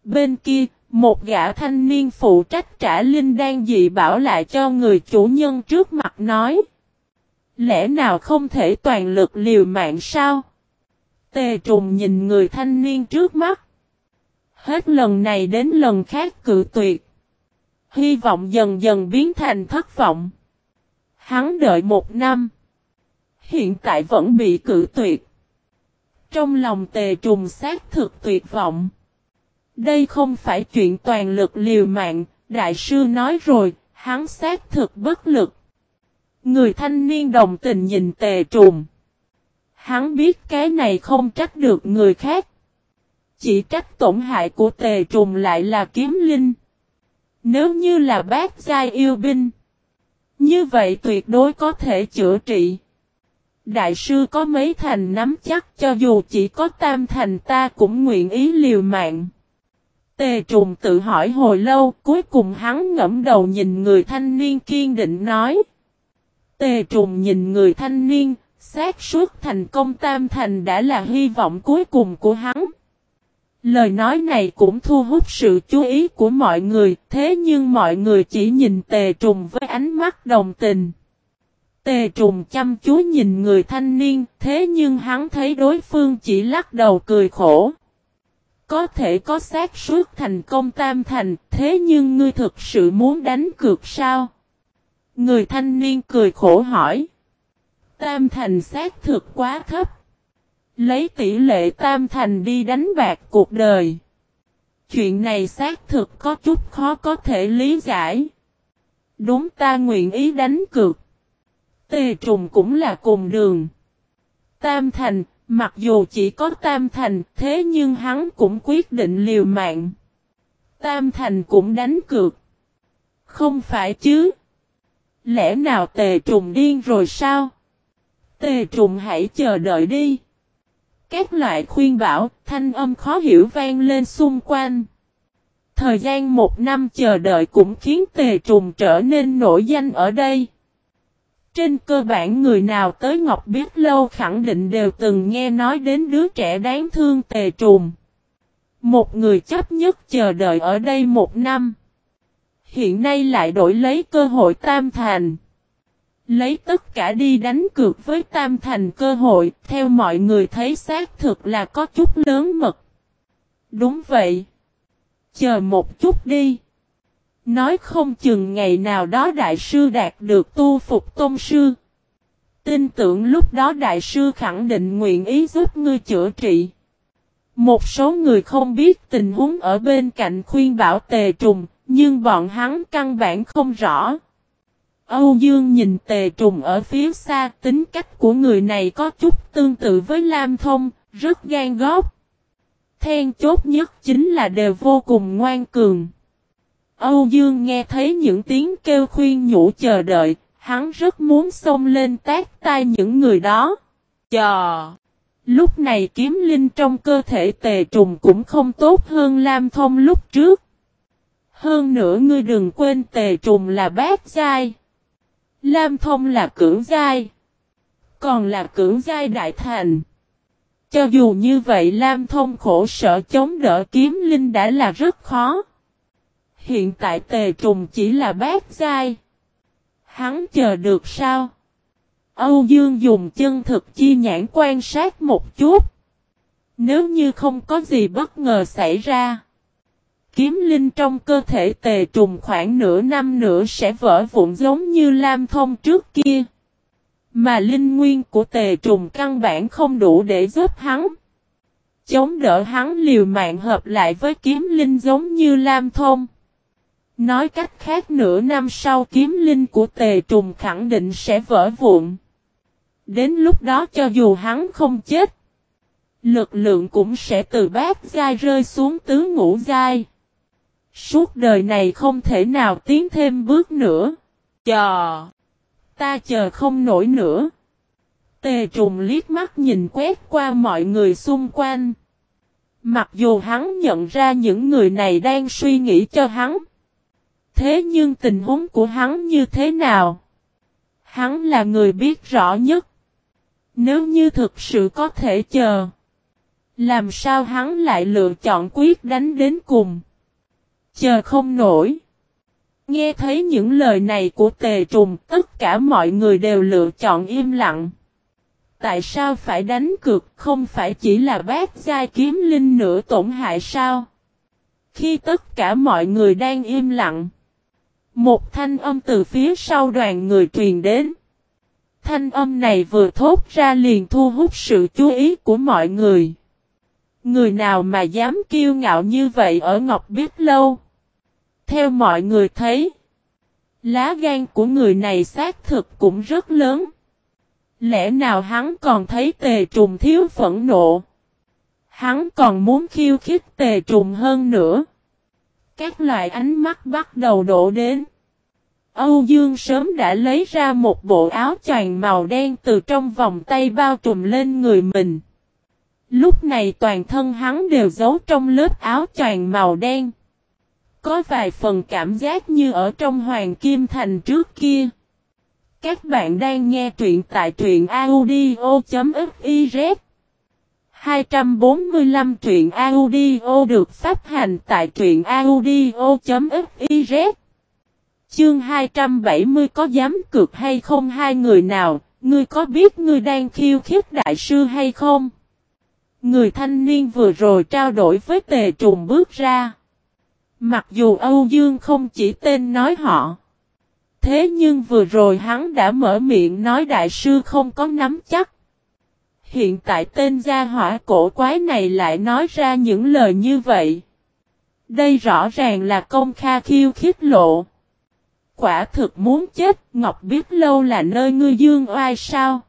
Bên kia, một gã thanh niên phụ trách trả linh đang dị bảo lại cho người chủ nhân trước mặt nói. Lẽ nào không thể toàn lực liều mạng sao? Tề trùng nhìn người thanh niên trước mắt. Hết lần này đến lần khác cự tuyệt. Hy vọng dần dần biến thành thất vọng. Hắn đợi một năm. Hiện tại vẫn bị cự tuyệt. Trong lòng tề trùng xác thực tuyệt vọng. Đây không phải chuyện toàn lực liều mạng, đại sư nói rồi, hắn xác thực bất lực. Người thanh niên đồng tình nhìn tề trùng. Hắn biết cái này không trách được người khác. Chỉ trách tổn hại của tề trùng lại là kiếm linh. Nếu như là bác giai yêu binh. Như vậy tuyệt đối có thể chữa trị. Đại sư có mấy thành nắm chắc cho dù chỉ có tam thành ta cũng nguyện ý liều mạng. Tề trùng tự hỏi hồi lâu cuối cùng hắn ngẫm đầu nhìn người thanh niên kiên định nói. Tề trùng nhìn người thanh niên, xác suốt thành công tam thành đã là hy vọng cuối cùng của hắn. Lời nói này cũng thu hút sự chú ý của mọi người, thế nhưng mọi người chỉ nhìn tề trùng với ánh mắt đồng tình. Tề trùng chăm chú nhìn người thanh niên, thế nhưng hắn thấy đối phương chỉ lắc đầu cười khổ. Có thể có xác suốt thành công tam thành, thế nhưng ngươi thực sự muốn đánh cược sao? Người thanh niên cười khổ hỏi. Tam thành xác thực quá thấp. Lấy tỷ lệ tam thành đi đánh bạc cuộc đời. Chuyện này xác thực có chút khó có thể lý giải. Đúng ta nguyện ý đánh cược. Tề trùng cũng là cùng đường. Tam thành, mặc dù chỉ có tam thành, thế nhưng hắn cũng quyết định liều mạng. Tam thành cũng đánh cược. Không phải chứ. Lẽ nào tề trùng điên rồi sao? Tề trùng hãy chờ đợi đi. Các loại khuyên bảo, thanh âm khó hiểu vang lên xung quanh. Thời gian một năm chờ đợi cũng khiến tề trùng trở nên nổi danh ở đây. Trên cơ bản người nào tới Ngọc Biết Lâu khẳng định đều từng nghe nói đến đứa trẻ đáng thương tề trùng. Một người chấp nhất chờ đợi ở đây một năm. Hiện nay lại đổi lấy cơ hội tam thành. Lấy tất cả đi đánh cược với tam thành cơ hội, theo mọi người thấy xác thực là có chút lớn mật. Đúng vậy. Chờ một chút đi. Nói không chừng ngày nào đó đại sư đạt được tu phục tôn sư. Tin tưởng lúc đó đại sư khẳng định nguyện ý giúp ngươi chữa trị. Một số người không biết tình huống ở bên cạnh khuyên bảo tề trùng, nhưng bọn hắn căn bản không rõ. Âu Dương nhìn tề trùng ở phía xa, tính cách của người này có chút tương tự với Lam Thông, rất gan góp. Then chốt nhất chính là đều vô cùng ngoan cường. Âu Dương nghe thấy những tiếng kêu khuyên nhủ chờ đợi, hắn rất muốn xông lên tác tay những người đó. Chờ! Lúc này kiếm linh trong cơ thể tề trùng cũng không tốt hơn Lam Thông lúc trước. Hơn nữa ngươi đừng quên tề trùng là bát giai. Lam Thông là cưỡng giai. Còn là cưỡng giai đại thành. Cho dù như vậy Lam Thông khổ sở chống đỡ kiếm linh đã là rất khó. Hiện tại tề trùng chỉ là bát giai. Hắn chờ được sao? Âu Dương dùng chân thực chi nhãn quan sát một chút. Nếu như không có gì bất ngờ xảy ra. Kiếm linh trong cơ thể tề trùng khoảng nửa năm nữa sẽ vỡ vụn giống như Lam Thông trước kia. Mà linh nguyên của tề trùng căn bản không đủ để giúp hắn. Chống đỡ hắn liều mạng hợp lại với kiếm linh giống như Lam Thông. Nói cách khác nửa năm sau kiếm linh của tề trùng khẳng định sẽ vỡ vụn. Đến lúc đó cho dù hắn không chết, lực lượng cũng sẽ từ bát giai rơi xuống tứ ngũ giai. Suốt đời này không thể nào tiến thêm bước nữa. Chờ! Ta chờ không nổi nữa. Tề trùng liếc mắt nhìn quét qua mọi người xung quanh. Mặc dù hắn nhận ra những người này đang suy nghĩ cho hắn. Thế nhưng tình huống của hắn như thế nào? Hắn là người biết rõ nhất. Nếu như thực sự có thể chờ. Làm sao hắn lại lựa chọn quyết đánh đến cùng? Chờ không nổi. Nghe thấy những lời này của tề trùng, tất cả mọi người đều lựa chọn im lặng. Tại sao phải đánh cược, không phải chỉ là bác giai kiếm linh nữa tổn hại sao? Khi tất cả mọi người đang im lặng, một thanh âm từ phía sau đoàn người truyền đến. Thanh âm này vừa thốt ra liền thu hút sự chú ý của mọi người. Người nào mà dám kiêu ngạo như vậy ở Ngọc Biết Lâu? Theo mọi người thấy, lá gan của người này xác thực cũng rất lớn. Lẽ nào hắn còn thấy tề trùng thiếu phẫn nộ? Hắn còn muốn khiêu khích tề trùng hơn nữa. Các loại ánh mắt bắt đầu đổ đến. Âu Dương sớm đã lấy ra một bộ áo choàng màu đen từ trong vòng tay bao trùm lên người mình. Lúc này toàn thân hắn đều giấu trong lớp áo choàng màu đen. Có vài phần cảm giác như ở trong Hoàng Kim Thành trước kia. Các bạn đang nghe truyện tại truyện audio.fif 245 truyện audio được phát hành tại truyện audio.fiz Chương 270 có dám cược hay không hai người nào, ngươi có biết ngươi đang khiêu khích đại sư hay không? Người thanh niên vừa rồi trao đổi với tề trùng bước ra. Mặc dù Âu Dương không chỉ tên nói họ. Thế nhưng vừa rồi hắn đã mở miệng nói đại sư không có nắm chắc. Hiện tại tên gia hỏa cổ quái này lại nói ra những lời như vậy. Đây rõ ràng là công kha khiêu khích lộ. Quả thực muốn chết, Ngọc biết lâu là nơi ngươi dương oai sao.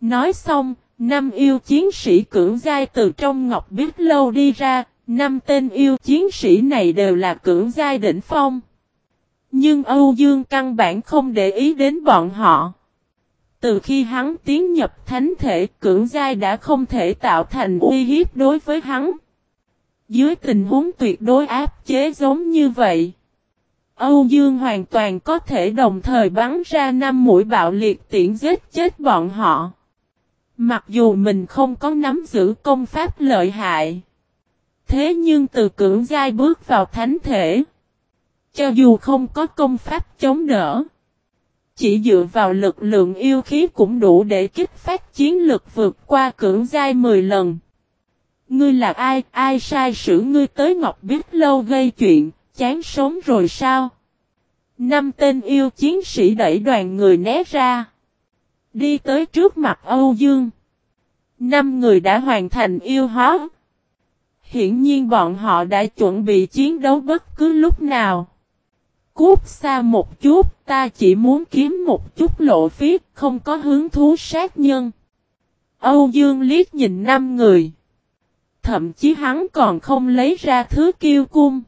Nói xong, năm yêu chiến sĩ cưỡng giai từ trong Ngọc biết lâu đi ra, năm tên yêu chiến sĩ này đều là cưỡng giai đỉnh phong. Nhưng Âu Dương căn bản không để ý đến bọn họ. Từ khi hắn tiến nhập thánh thể cưỡng giai đã không thể tạo thành uy hiếp đối với hắn. Dưới tình huống tuyệt đối áp chế giống như vậy. Âu Dương hoàn toàn có thể đồng thời bắn ra năm mũi bạo liệt tiễn giết chết bọn họ. Mặc dù mình không có nắm giữ công pháp lợi hại. Thế nhưng từ cưỡng giai bước vào thánh thể. Cho dù không có công pháp chống đỡ. Chỉ dựa vào lực lượng yêu khí cũng đủ để kích phát chiến lực vượt qua cưỡng giai 10 lần. Ngươi là ai, ai sai sử ngươi tới Ngọc Biết Lâu gây chuyện, chán sống rồi sao? Năm tên yêu chiến sĩ đẩy đoàn người né ra. Đi tới trước mặt Âu Dương. Năm người đã hoàn thành yêu hóa. Hiển nhiên bọn họ đã chuẩn bị chiến đấu bất cứ lúc nào. Cút xa một chút, ta chỉ muốn kiếm một chút lộ phí, không có hứng thú sát nhân. Âu Dương liếc nhìn năm người. Thậm chí hắn còn không lấy ra thứ kiêu cung.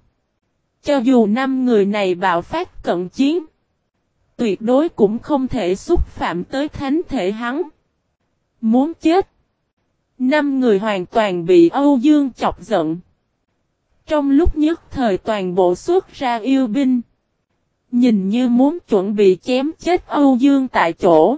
Cho dù năm người này bạo phát cận chiến, tuyệt đối cũng không thể xúc phạm tới thánh thể hắn. Muốn chết. Năm người hoàn toàn bị Âu Dương chọc giận. Trong lúc nhất thời toàn bộ xuất ra yêu binh. Nhìn như muốn chuẩn bị chém chết Âu Dương tại chỗ.